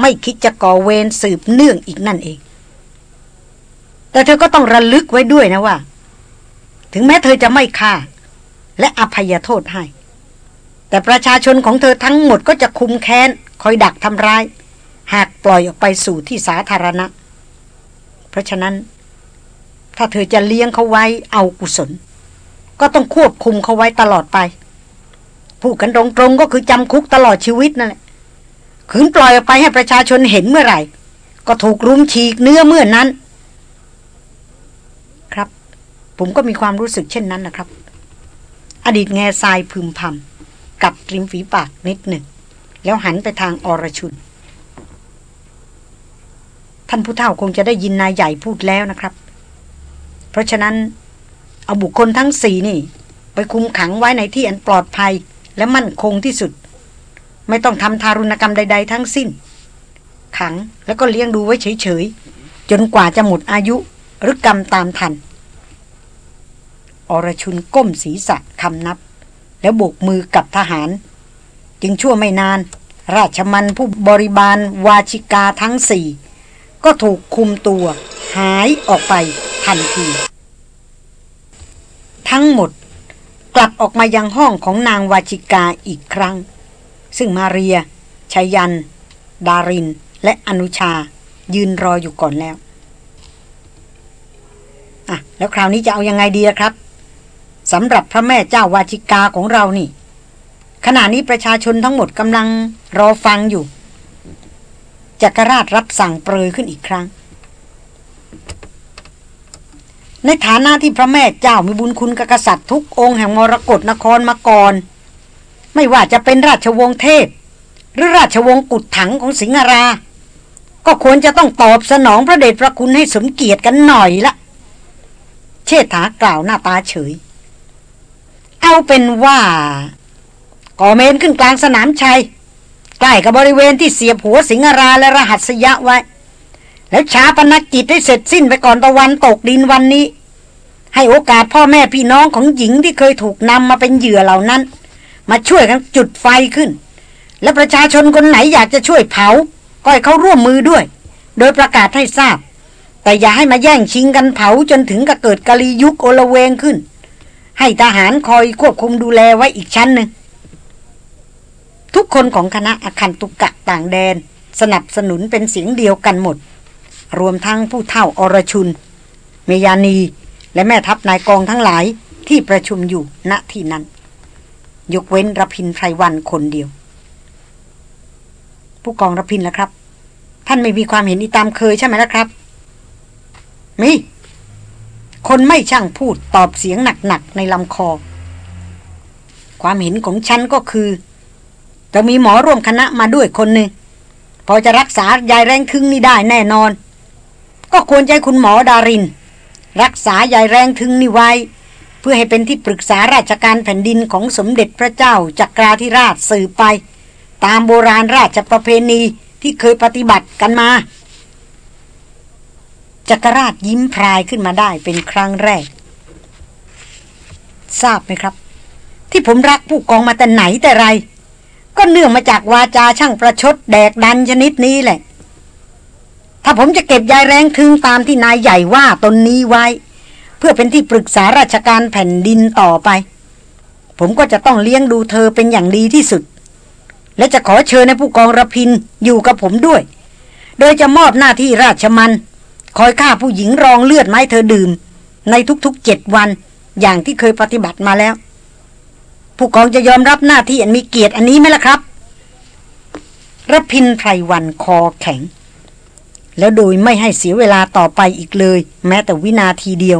ไม่คิดจะก่อเวรสืบเนื่องอีกนั่นเอง แต่เธอก็ต้องระลึกไว้ด้วยนะว่า ถึงแม้เธอจะไม่ฆ่า และอภัยโทษให้ แต่ประชาชนของเธอทั้งหมดก็จะคุมแค้น คอยดักทำร้าย หากปล่อยออกไปสู่ที่สาธารณะ เพราะฉะนั้น ถ้าเธอจะเลี้ยงเขาไว้เอากุศล ก็ต้องควบคุมเขาไว้ตลอดไปพูดกันตรงๆก็คือจำคุกตลอดชีวิตนั่นแหละขืนปล่อยออกไปให้ประชาชนเห็นเมื่อไหร่ ก็ถูกรุมฉีกเนื้อเมื่อนั้น ครับ ผมก็มีความรู้สึกเช่นนั้นนะครับ อดีตแง่ทรายพึมพำกัดริมฝีปากนิดหนึ่ง แล้วหันไปทางอรชุน ท่านผู้เฒ่าคงจะได้ยินนายใหญ่พูดแล้วนะครับ เพราะฉะนั้น เอาบุคคลทั้งสี่นี่ ไปคุมขังไว้ในที่อันปลอดภัยและมั่นคงที่สุด ไม่ต้องทำทารุณกรรมใด ๆ ทั้งสิ้น ขังแล้วก็เลี้ยงดูไว้เฉยๆจนกว่าจะหมดอายุหรือกรรมตามทัน อรชุนก้มศีรษะคำนับ แล้วโบกมือกับทหาร จึงชั่วไม่นาน ราชมันผู้บริบาลวาชิกาทั้งสี่ ก็ถูกคุมตัวหายออกไปทันที ทั้งหมดกลับออกมายังห้องของนางวาชิกาอีกครั้ง ซึ่งมาเรียชายัน ดาริน และอนุชา ยืนรออยู่ก่อนแล้ว อะ แล้วคราวนี้จะเอายังไงดีครับ สำหรับพระแม่เจ้าวาชิกาของเรานี่ ขณะนี้ประชาชนทั้งหมดกำลังรอฟังอยู่จักรราชรับสั่งเปรยขึ้นอีกครั้ง ในฐานะที่พระแม่เจ้ามีบุญคุณกับกษัตริย์ทุกองค์แห่งมรกรนครมาก่อน ไม่ว่าจะเป็นราชวงศ์เทพ หรือราชวงศ์กุดถังของสิงหรา ก็ควรจะต้องตอบสนองพระเดชพระคุณให้สมเกียรติกันหน่อยละ เชษฐากล่าวหน้าตาเฉย เอาเป็นว่าก่อเมนขึ้นกลางสนามชัย ใกล้กับบริเวณที่เสียบหัวสิงหราและรหัสยะไว้ แล้วชาปนกิจให้เสร็จสิ้นไปก่อนตะวันตกดินวันนี้ ให้โอกาสพ่อแม่พี่น้องของหญิงที่เคยถูกนำมาเป็นเหยื่อเหล่านั้น มาช่วยกันจุดไฟขึ้น และประชาชนคนไหนอยากจะช่วยเผา ก็ให้เขาร่วมมือด้วย โดยประกาศให้ทราบ แต่อย่าให้มาแย่งชิงกันเผาจนถึงกับเกิดกะลียุคโอละเวงขึ้น ให้ทหารคอยควบคุมดูแลไว้อีกชั้นหนึ่ง ทุกคนของคณะอาคันตุกกะต่างแดน สนับสนุนเป็นเสียงเดียวกันหมด รวมทั้งผู้เท่าอรชุน เมยานี และแม่ทัพนายกองทั้งหลายที่ประชุมอยู่ณที่นั้น ยกเว้นรพินไพรวันคนเดียว ผู้กองรพินแล้วครับ ท่านไม่มีความเห็นอีตามเคยใช่ไหมล่ะครับ มี คนไม่ช่างพูดตอบเสียงหนักๆในลำคอ ความเห็นของฉันก็คือจะมีหมอร่วมคณะมาด้วยคนหนึ่งพอจะรักษายายแรงคึงนี่ได้แน่นอน ก็ควรใจคุณหมอดาริน รักษายายแรงทึงนี่ไว้ เพื่อให้เป็นที่ปรึกษาราชการแผ่นดินของสมเด็จพระเจ้าจักราธิราชสืบไป ตามโบราณราชประเพณีที่เคยปฏิบัติกันมา จักรราชยิ้มพรายขึ้นมาได้เป็นครั้งแรก ทราบไหมครับ ที่ผมรักผู้กองมาแต่ไหนแต่ไร ก็เนื่องมาจากวาจาช่างประชดแดกดันชนิดนี้แหละ ถ้าผมจะเก็บยายแรงทึงตามที่นายใหญ่ว่าตนนี้ไว้ เพื่อเป็นที่ปรึกษาราชการแผ่นดินต่อไป ผมก็จะต้องเลี้ยงดูเธอเป็นอย่างดีที่สุด และจะขอเชิญในผู้กองระพินอยู่กับผมด้วย โดยจะมอบหน้าที่ราชมัน คอยฆ่าผู้หญิงรองเลือดไม้เธอดื่ม ในทุกๆเจ็ดวันอย่างที่เคยปฏิบัติมาแล้ว ผู้กองจะยอมรับหน้าที่อันมีเกียรติอันนี้ไหมล่ะครับรพินไพรวันคอแข็ง แล้วโดยไม่ให้เสียเวลาต่อไปอีกเลย แม้แต่วินาทีเดียว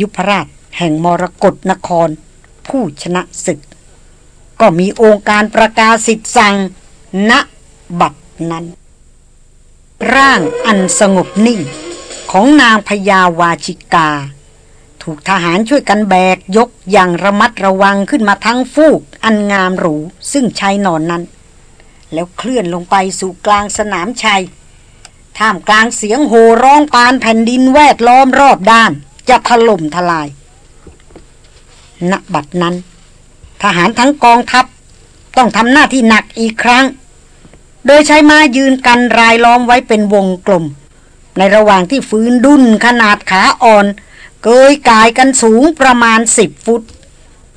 ยุพราชแห่งมรกรนคร ผู้ชนะศึก ก็มีองค์การประกาศสิทธิสั่งณบัดนั้น ร่างอันสงบนิ่ง ของนางพญาวาชิกา ถูกทหารช่วยกันแบกยกอย่างระมัดระวังขึ้นมาทั้งฟูก อันงามหรู ซึ่งชายนอนนั้น แล้วเคลื่อนลงไปสู่กลางสนามชัยท่ามกลางเสียงโห่ร้องปานแผ่นดินแวดล้อมรอบด้าน จะถล่มทลาย ณ บัดนั้น ทหารทั้งกองทัพ ต้องทำหน้าที่หนักอีกครั้ง โดยใช้ม้ายืนกันรายล้อมไว้เป็นวงกลม ในระหว่างที่ฟื้นดุนขนาดขาอ่อน เกยกายกันสูงประมาณสิบฟุต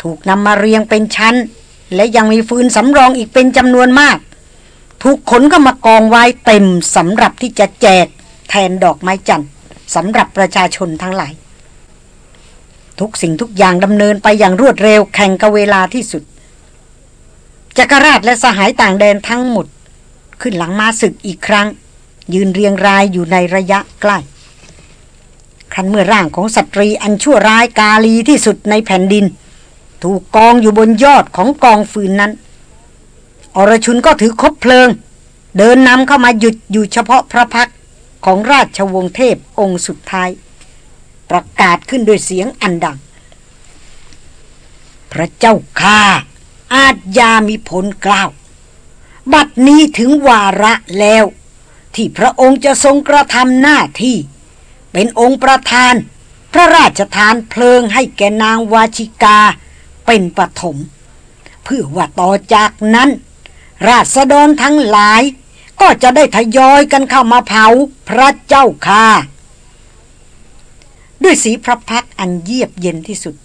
ถูกนำมาเรียงเป็นชั้น และยังมีฟืนสำรองอีกเป็นจำนวนมาก ถูกขนก็มากองไว้เต็มสำหรับที่จะแจกแทนดอกไม้จันทร์สำหรับประชาชนทั้งหลาย ทุกสิ่งทุกอย่างดำเนินไปอย่างรวดเร็วแข่งกับเวลาที่สุดจักรราชและสหายต่างแดนทั้งหมด ขึ้นหลังมาศึกอีกครั้ง ยืนเรียงรายอยู่ในระยะใกล้ครั้นเมื่อร่างของสตรีอันชั่วร้ายกาลีที่สุดในแผ่นดิน ถูกกองอยู่บนยอดของกองฟืนนั้น อรชุนก็ถือคบเพลิง เดินนำเข้ามาหยุดอยู่เฉพาะพระพักของราชวงศ์เทพองค์สุดท้าย ประกาศขึ้นด้วยเสียงอันดัง พระเจ้าข้าอาจยามีผลกล่าว บัดนี้ถึงวาระแล้ว ที่พระองค์จะทรงกระทำหน้าที่ เป็นองค์ประธาน พระราชทานเพลิงให้แกนางวาชิกา เป็นปฐมเพื่อว่าต่อจากนั้น ราษฎรทั้งหลาย ก็จะได้ทยอยกันเข้ามาเผาพระเจ้าค่ะด้วยสีพระพักอันเยียบเย็นที่สุด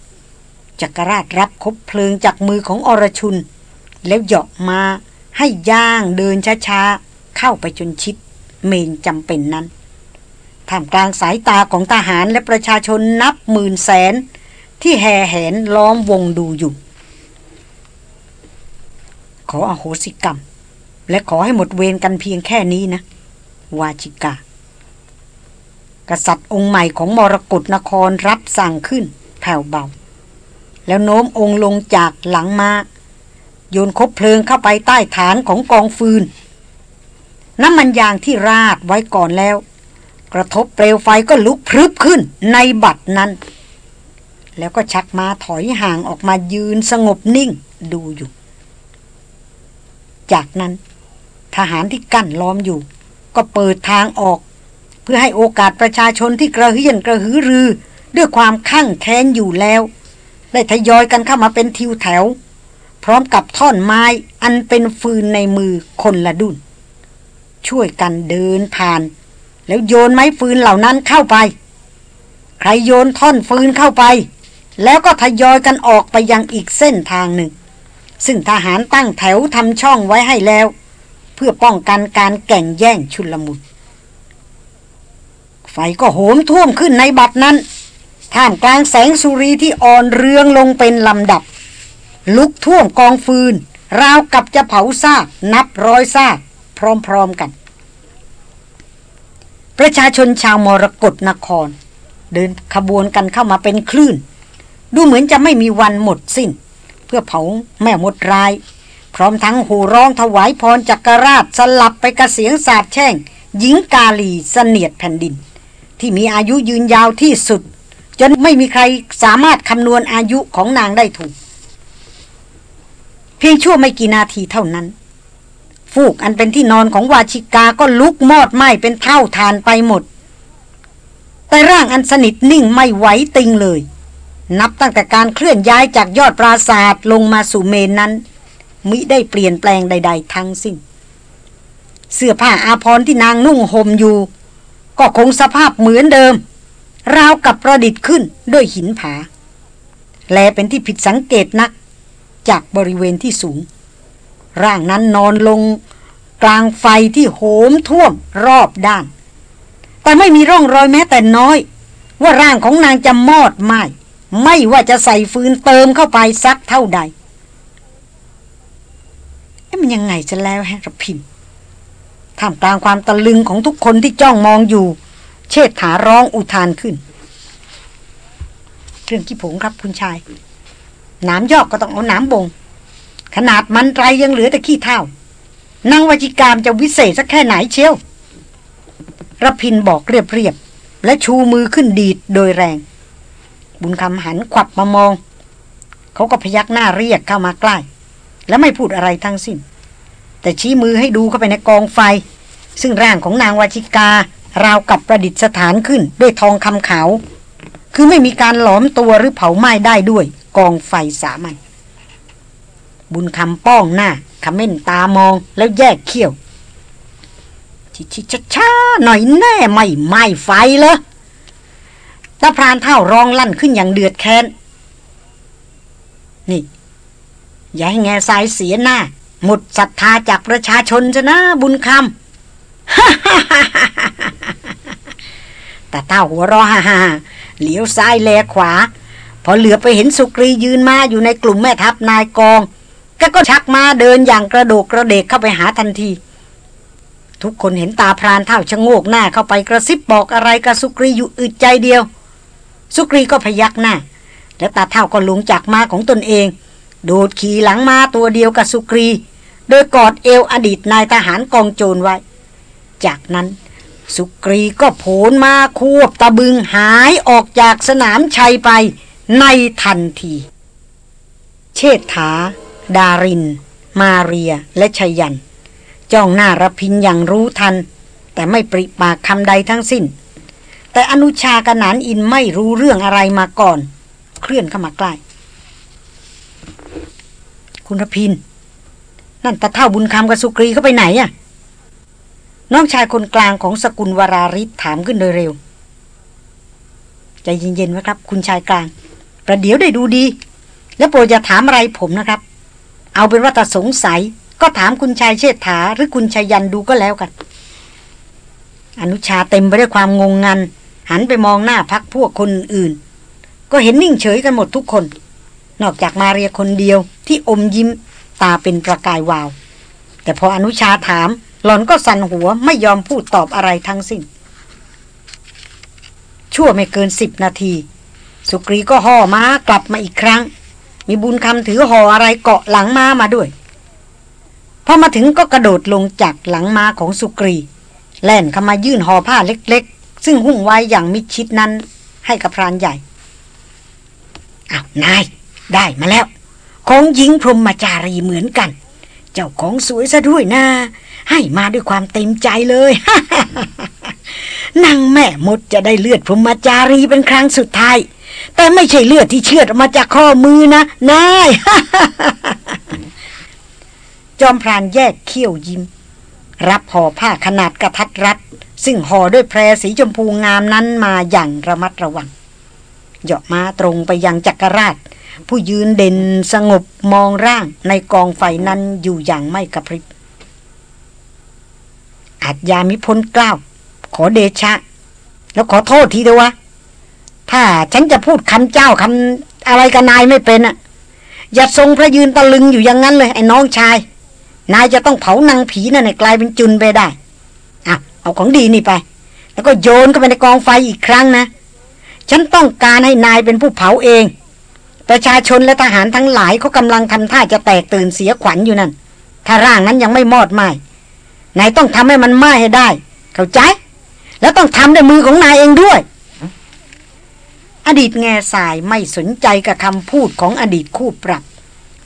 จักรราชรับคบเพลิงจากมือของอรชุน แล้วเหาะมา ให้ย่างเดินช้าๆ เข้าไปจนชิด เมนจำเป็นนั้นท่ามกลางสายตาของทหารและประชาชนนับหมื่นแสน ที่แห่แหนล้อมวงดูอยู่ ขออโหสิกรรม และขอให้หมดเวรกันเพียงแค่นี้นะ วาชิกา กษัตริย์องค์ใหม่ของมรกรนครรับสั่งขึ้นแผ่วเบา แล้วโน้มองค์ลงจากหลังมา โยนคบเพลิงเข้าไปใต้ฐานของกองฟืน น้ำมันยางที่ราดไว้ก่อนแล้ว กระทบเปลวไฟก็ลุกพรึบขึ้นในบัดนั้น แล้วก็ชักมาถอยห่างออกมายืนสงบนิ่งดูอยู่ จากนั้น ทหารที่กั้นล้อมอยู่ ก็เปิดทางออก เพื่อให้โอกาสประชาชนที่กระเฮียนกระหือรือ ด้วยความข้างแค้นอยู่แล้ว ได้ทยอยกันเข้ามาเป็นทิวแถว พร้อมกับท่อนไม้อันเป็นฟืนในมือคนละดุนช่วยกันเดินผ่าน แล้วโยนไม้ฟืนเหล่านั้นเข้าไป ใครโยนท่อนฟืนเข้าไป แล้วก็ทยอยกันออกไปยังอีกเส้นทางหนึ่ง ซึ่งทหารตั้งแถวทำช่องไว้ให้แล้ว เพื่อป้องกันการแก่งแย่งชุลมุนไฟก็โหมท่วมขึ้นในบัดนั้นท่ามกลางแสงสุรีที่อ่อนเรืองลงเป็นลำดับ ลุกท่วมกองฟืน ราวกับจะเผาซากนับร้อยซากพร้อมๆกัน ประชาชนชาวมรกรนคร เดินขบวนกันเข้ามาเป็นคลื่น ดูเหมือนจะไม่มีวันหมดสิ้น เพื่อเผาแม่มดร้าย พร้อมทั้งหูร้องถวายพรจักรราชสลับไปกระเสียงสาบแช่ง หญิงกาลีเสนียดแผ่นดิน ที่มีอายุยืนยาวที่สุดจนไม่มีใครสามารถคำนวณอายุของนางได้ถูก เพียงชั่วไม่กี่นาทีเท่านั้น ฟูกอันเป็นที่นอนของวาชิกาก็ลุกมอดไหม้เป็นเท่าทานไปหมด แต่ร่างอันสนิทนิ่งไม่ไหวติงเลย นับตั้งแต่การเคลื่อนย้ายจากยอดปราศาสตร์ลงมาสู่เมนนั้น มิได้เปลี่ยนแปลงใด ๆ ทั้งสิ้น เสื้อผ้าอาภรณ์ที่นางนุ่งห่มอยู่ ก็คงสภาพเหมือนเดิม ราวกับประดิษฐ์ขึ้นด้วยหินผา แลเป็นที่ผิดสังเกตนัก จากบริเวณที่สูง ร่างนั้นนอนลงกลางไฟที่โหมท่วมรอบด้าน แต่ไม่มีร่องรอยแม้แต่น้อย ว่าร่างของนางจะมอดไหมไม่ว่าจะใส่ฟืนเติมเข้าไปสักเท่าใดเอ๊ะมันยังไงจะแล้วแฮะรพินท่ามกลางความตะลึงของทุกคนที่จ้องมองอยู่ เชิดถาร้องอุทานขึ้น เรื่องขี้ผงครับคุณชาย น้ำยอกก็ต้องเอาน้ำบง ขนาดมันไรยังเหลือแต่ขี้เท่านางวจิกามจะวิเศษสักแค่ไหนเชียวรพินบอกเรียบๆและชูมือขึ้นดีดโดยแรง บุญคำหันขวับมามอง เขาก็พยักหน้าเรียกเข้ามาใกล้ และไม่พูดอะไรทั้งสิ้น แต่ชี้มือให้ดูเข้าไปในกองไฟ ซึ่งร่างของนางวจิการาวกับประดิษฐานขึ้นด้วยทองคำขาว คือไม่มีการหลอมตัวหรือเผาไหม้ได้ด้วย กองไฟสามัญบุญคำป้องหน้าขม้นตามองแล้วแยกเขี้ยวชิชิชช้าหน่อยแน่ไม่ไหม้ไฟเลยตาพรานเท่าร้องลั่นขึ้นอย่างเดือดแค้น นี่ อย่าให้แง่สายเสียหน้า หมดศรัทธาจากประชาชนจะนะบุญคำแต่เต้าหัวรอฮ่าฮ่าเหลียวซ้ายแลขวา อเหลือไปเห็นสุกรียืนมาอยู่ในกลุ่มแม่ทัพนายกองก็ก็ชักมาเดินอย่างกระโดกกระเดกเข้าไปหาทันที ทุกคนเห็นตาพรานเท่าชะโงกหน้าเข้าไปกระซิบบอกอะไรกับสุกรีอยู่อึดใจเดียว สุกรีก็พยักหน้า แล้วตาเท่าก็ลงจากมาของตนเอง โดดขี่หลังมาตัวเดียวกับสุกรี โดยกอดเอวอดีตนายทหารกองโจรไว้ จากนั้นสุกรีก็โผนมาควบตะบึงหายออกจากสนามชัยไป ในทันที เชษฐา ดาริน มาเรียและชยัน จ้องหน้ารพินอย่างรู้ทัน แต่ไม่ปริปากคำใดทั้งสิ้น แต่อนุชากนานอินไม่รู้เรื่องอะไรมาก่อน เคลื่อนเข้ามาใกล้ คุณรพิน นั่นตาเท่าบุญคำกับสุกรีเขาไปไหนอะน้องชายคนกลางของสกุลวราริศถามขึ้นโดยเร็ว ใจเย็นๆไว้ครับ คุณชายกลาง ประเดี๋ยวได้ดูดี แล้วโปรดอย่าถามอะไรผมนะครับ เอาเป็นว่าถ้าสงสัย ก็ถามคุณชายเชษฐาหรือคุณชายันดูก็แล้วกัน อนุชาเต็มไปด้วยความงงงัน หันไปมองหน้าพักพวกคนอื่น ก็เห็นนิ่งเฉยกันหมดทุกคน นอกจากมาเรียคนเดียวที่อมยิ้มตาเป็นประกายวาว แต่พออนุชาถาม หล่อนก็สั่นหัวไม่ยอมพูดตอบอะไรทั้งสิ้นชั่วไม่เกินสิบนาที สุกรีก็ห่อม้ากลับมาอีกครั้ง มีบุญคำถือห่ออะไรเกาะหลังม้ามาด้วยพอมาถึงก็กระโดดลงจากหลังม้าของสุกรี แล่นเข้ามายื่นห่อผ้าเล็กๆ ซึ่งหุ้งไว้อย่างมิดชิดนั้น ให้กับพรานใหญ่อ้าวนาย ได้มาแล้ว ของหญิงพรหมจารีเหมือนกัน เจ้าของสวยซะด้วยนะให้มาด้วยความเต็มใจเลยนางแม่มดจะได้เลือดพรหมจารีเป็นครั้งสุดท้าย แต่ไม่ใช่เลือดที่เชือดออกมาจากข้อมือนะนายจอมพรานแยกเขี้ยวยิ้ม รับห่อผ้าขนาดกระทัดรัด ซึ่งห่อด้วยแพรสีชมพูงามนั้นมาอย่างระมัดระวังเหาะมาตรงไปยังจักรราช ผู้ยืนเด่นสงบมองร่างในกองไฟนั้นอยู่อย่างไม่กระพริบอาจยามิพ้นกล้าว ขอเดชะ แล้วขอโทษทีเถอะวะ ถ้าฉันจะพูดคำเจ้าคำอะไรกับนายไม่เป็นอะอย่าทรงพระยืนตะลึงอยู่อย่างนั้นเลยไอ้น้องชาย นายจะต้องเผานางผีนั่นกลายเป็นจุนไปได้อะเอาของดีนี่ไป แล้วก็โยนเข้าไปในกองไฟอีกครั้งนะ ฉันต้องการให้นายเป็นผู้เผาเอง ประชาชนและทหารทั้งหลายเขากำลังทำท่าจะแตกตื่นเสียขวัญอยู่นั่น ถ้าร่างนั้นยังไม่มอดไหมนายต้องทำให้มันไหม้ให้ได้ เข้าใจ แล้วต้องทำด้วยมือของนายเองด้วย อดีตแง่สายไม่สนใจกับคำพูดของอดีตคู่ปรับ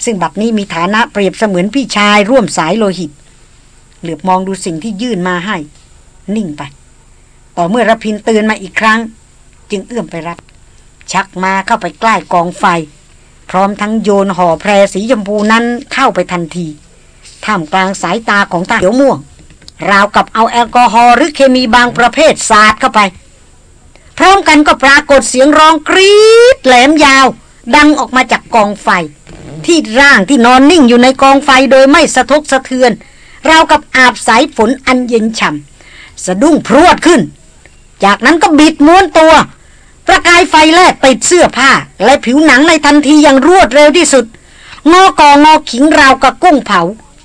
ซึ่งบัดนี้มีฐานะเปรียบเสมือนพี่ชายร่วมสายโลหิต เหลือบมองดูสิ่งที่ยื่นมาให้ นิ่งไป ต่อเมื่อรพินเตือนมาอีกครั้ง จึงเอื้อมไปรับ ชักมาเข้าไปใกล้กองไฟพพร้อมทั้งโยนห่อแพรสีชมพูนั้นเข้าไปทันทีท่ามกลางสายตาของตาเขียวม่วง ราวกับเอาแอลกอฮอล์หรือเคมีบางประเภทสาดเข้าไป พร้อมกันก็ปรากฏเสียงร้องกรี๊ดแหลมยาว ดังออกมาจากกองไฟ ที่ร่างที่นอนนิ่งอยู่ในกองไฟโดยไม่สะทกสะเทือนราวกับอาบสายฝนอันเย็นฉ่ำสะดุ้งพรวดขึ้น จากนั้นก็บิดม้วนตัว ประกายไฟแลบติดเสื้อผ้า และผิวหนังในทันทีอย่างรวดเร็วที่สุด งอกองอขิงราวกับกุ้งเผา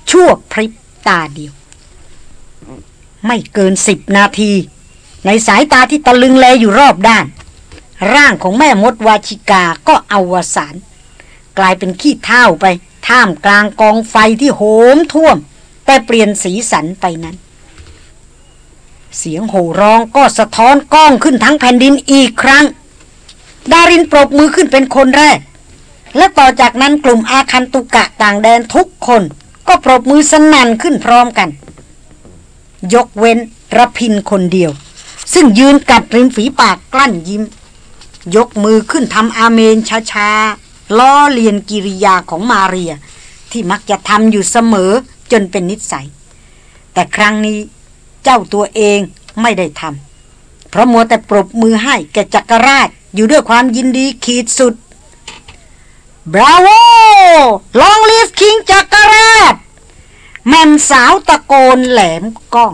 ชั่วพริบตาเดียว ไม่เกินสิบนาที ในสายตาที่ตะลึงแลอยู่รอบด้าน ร่างของแม่มดวาชิกาก็อวสานกลายเป็นขี้เท่าไป ท่ามกลางกองไฟที่โหมท่วม แต่เปลี่ยนสีสันไปนั้น เสียงโห่ร้องก็สะท้อนก้องขึ้นทั้งแผ่นดินอีกครั้ง ดารินปรบมือขึ้นเป็นคนแรก และต่อจากนั้นกลุ่มอาคันตุกะต่างแดนทุกคนก็ปรบมือสนั่นขึ้นพร้อมกัน ยกเว้นระพินคนเดียว ซึ่งยืนกัดริมฝีปากกลั้นยิ้ม ยกมือขึ้นทำอาเมนช้าๆล้อเลียนกิริยาของมาเรีย ที่มักจะทำอยู่เสมอจนเป็นนิสัย แต่ครั้งนี้เจ้าตัวเองไม่ได้ทำเพราะมัวแต่ปรบมือให้แกจักรราชอยู่ด้วยความยินดีขีดสุดบราโวลองลีฟคิงจักรราชแม่มสาวตะโกนแหลมก้อง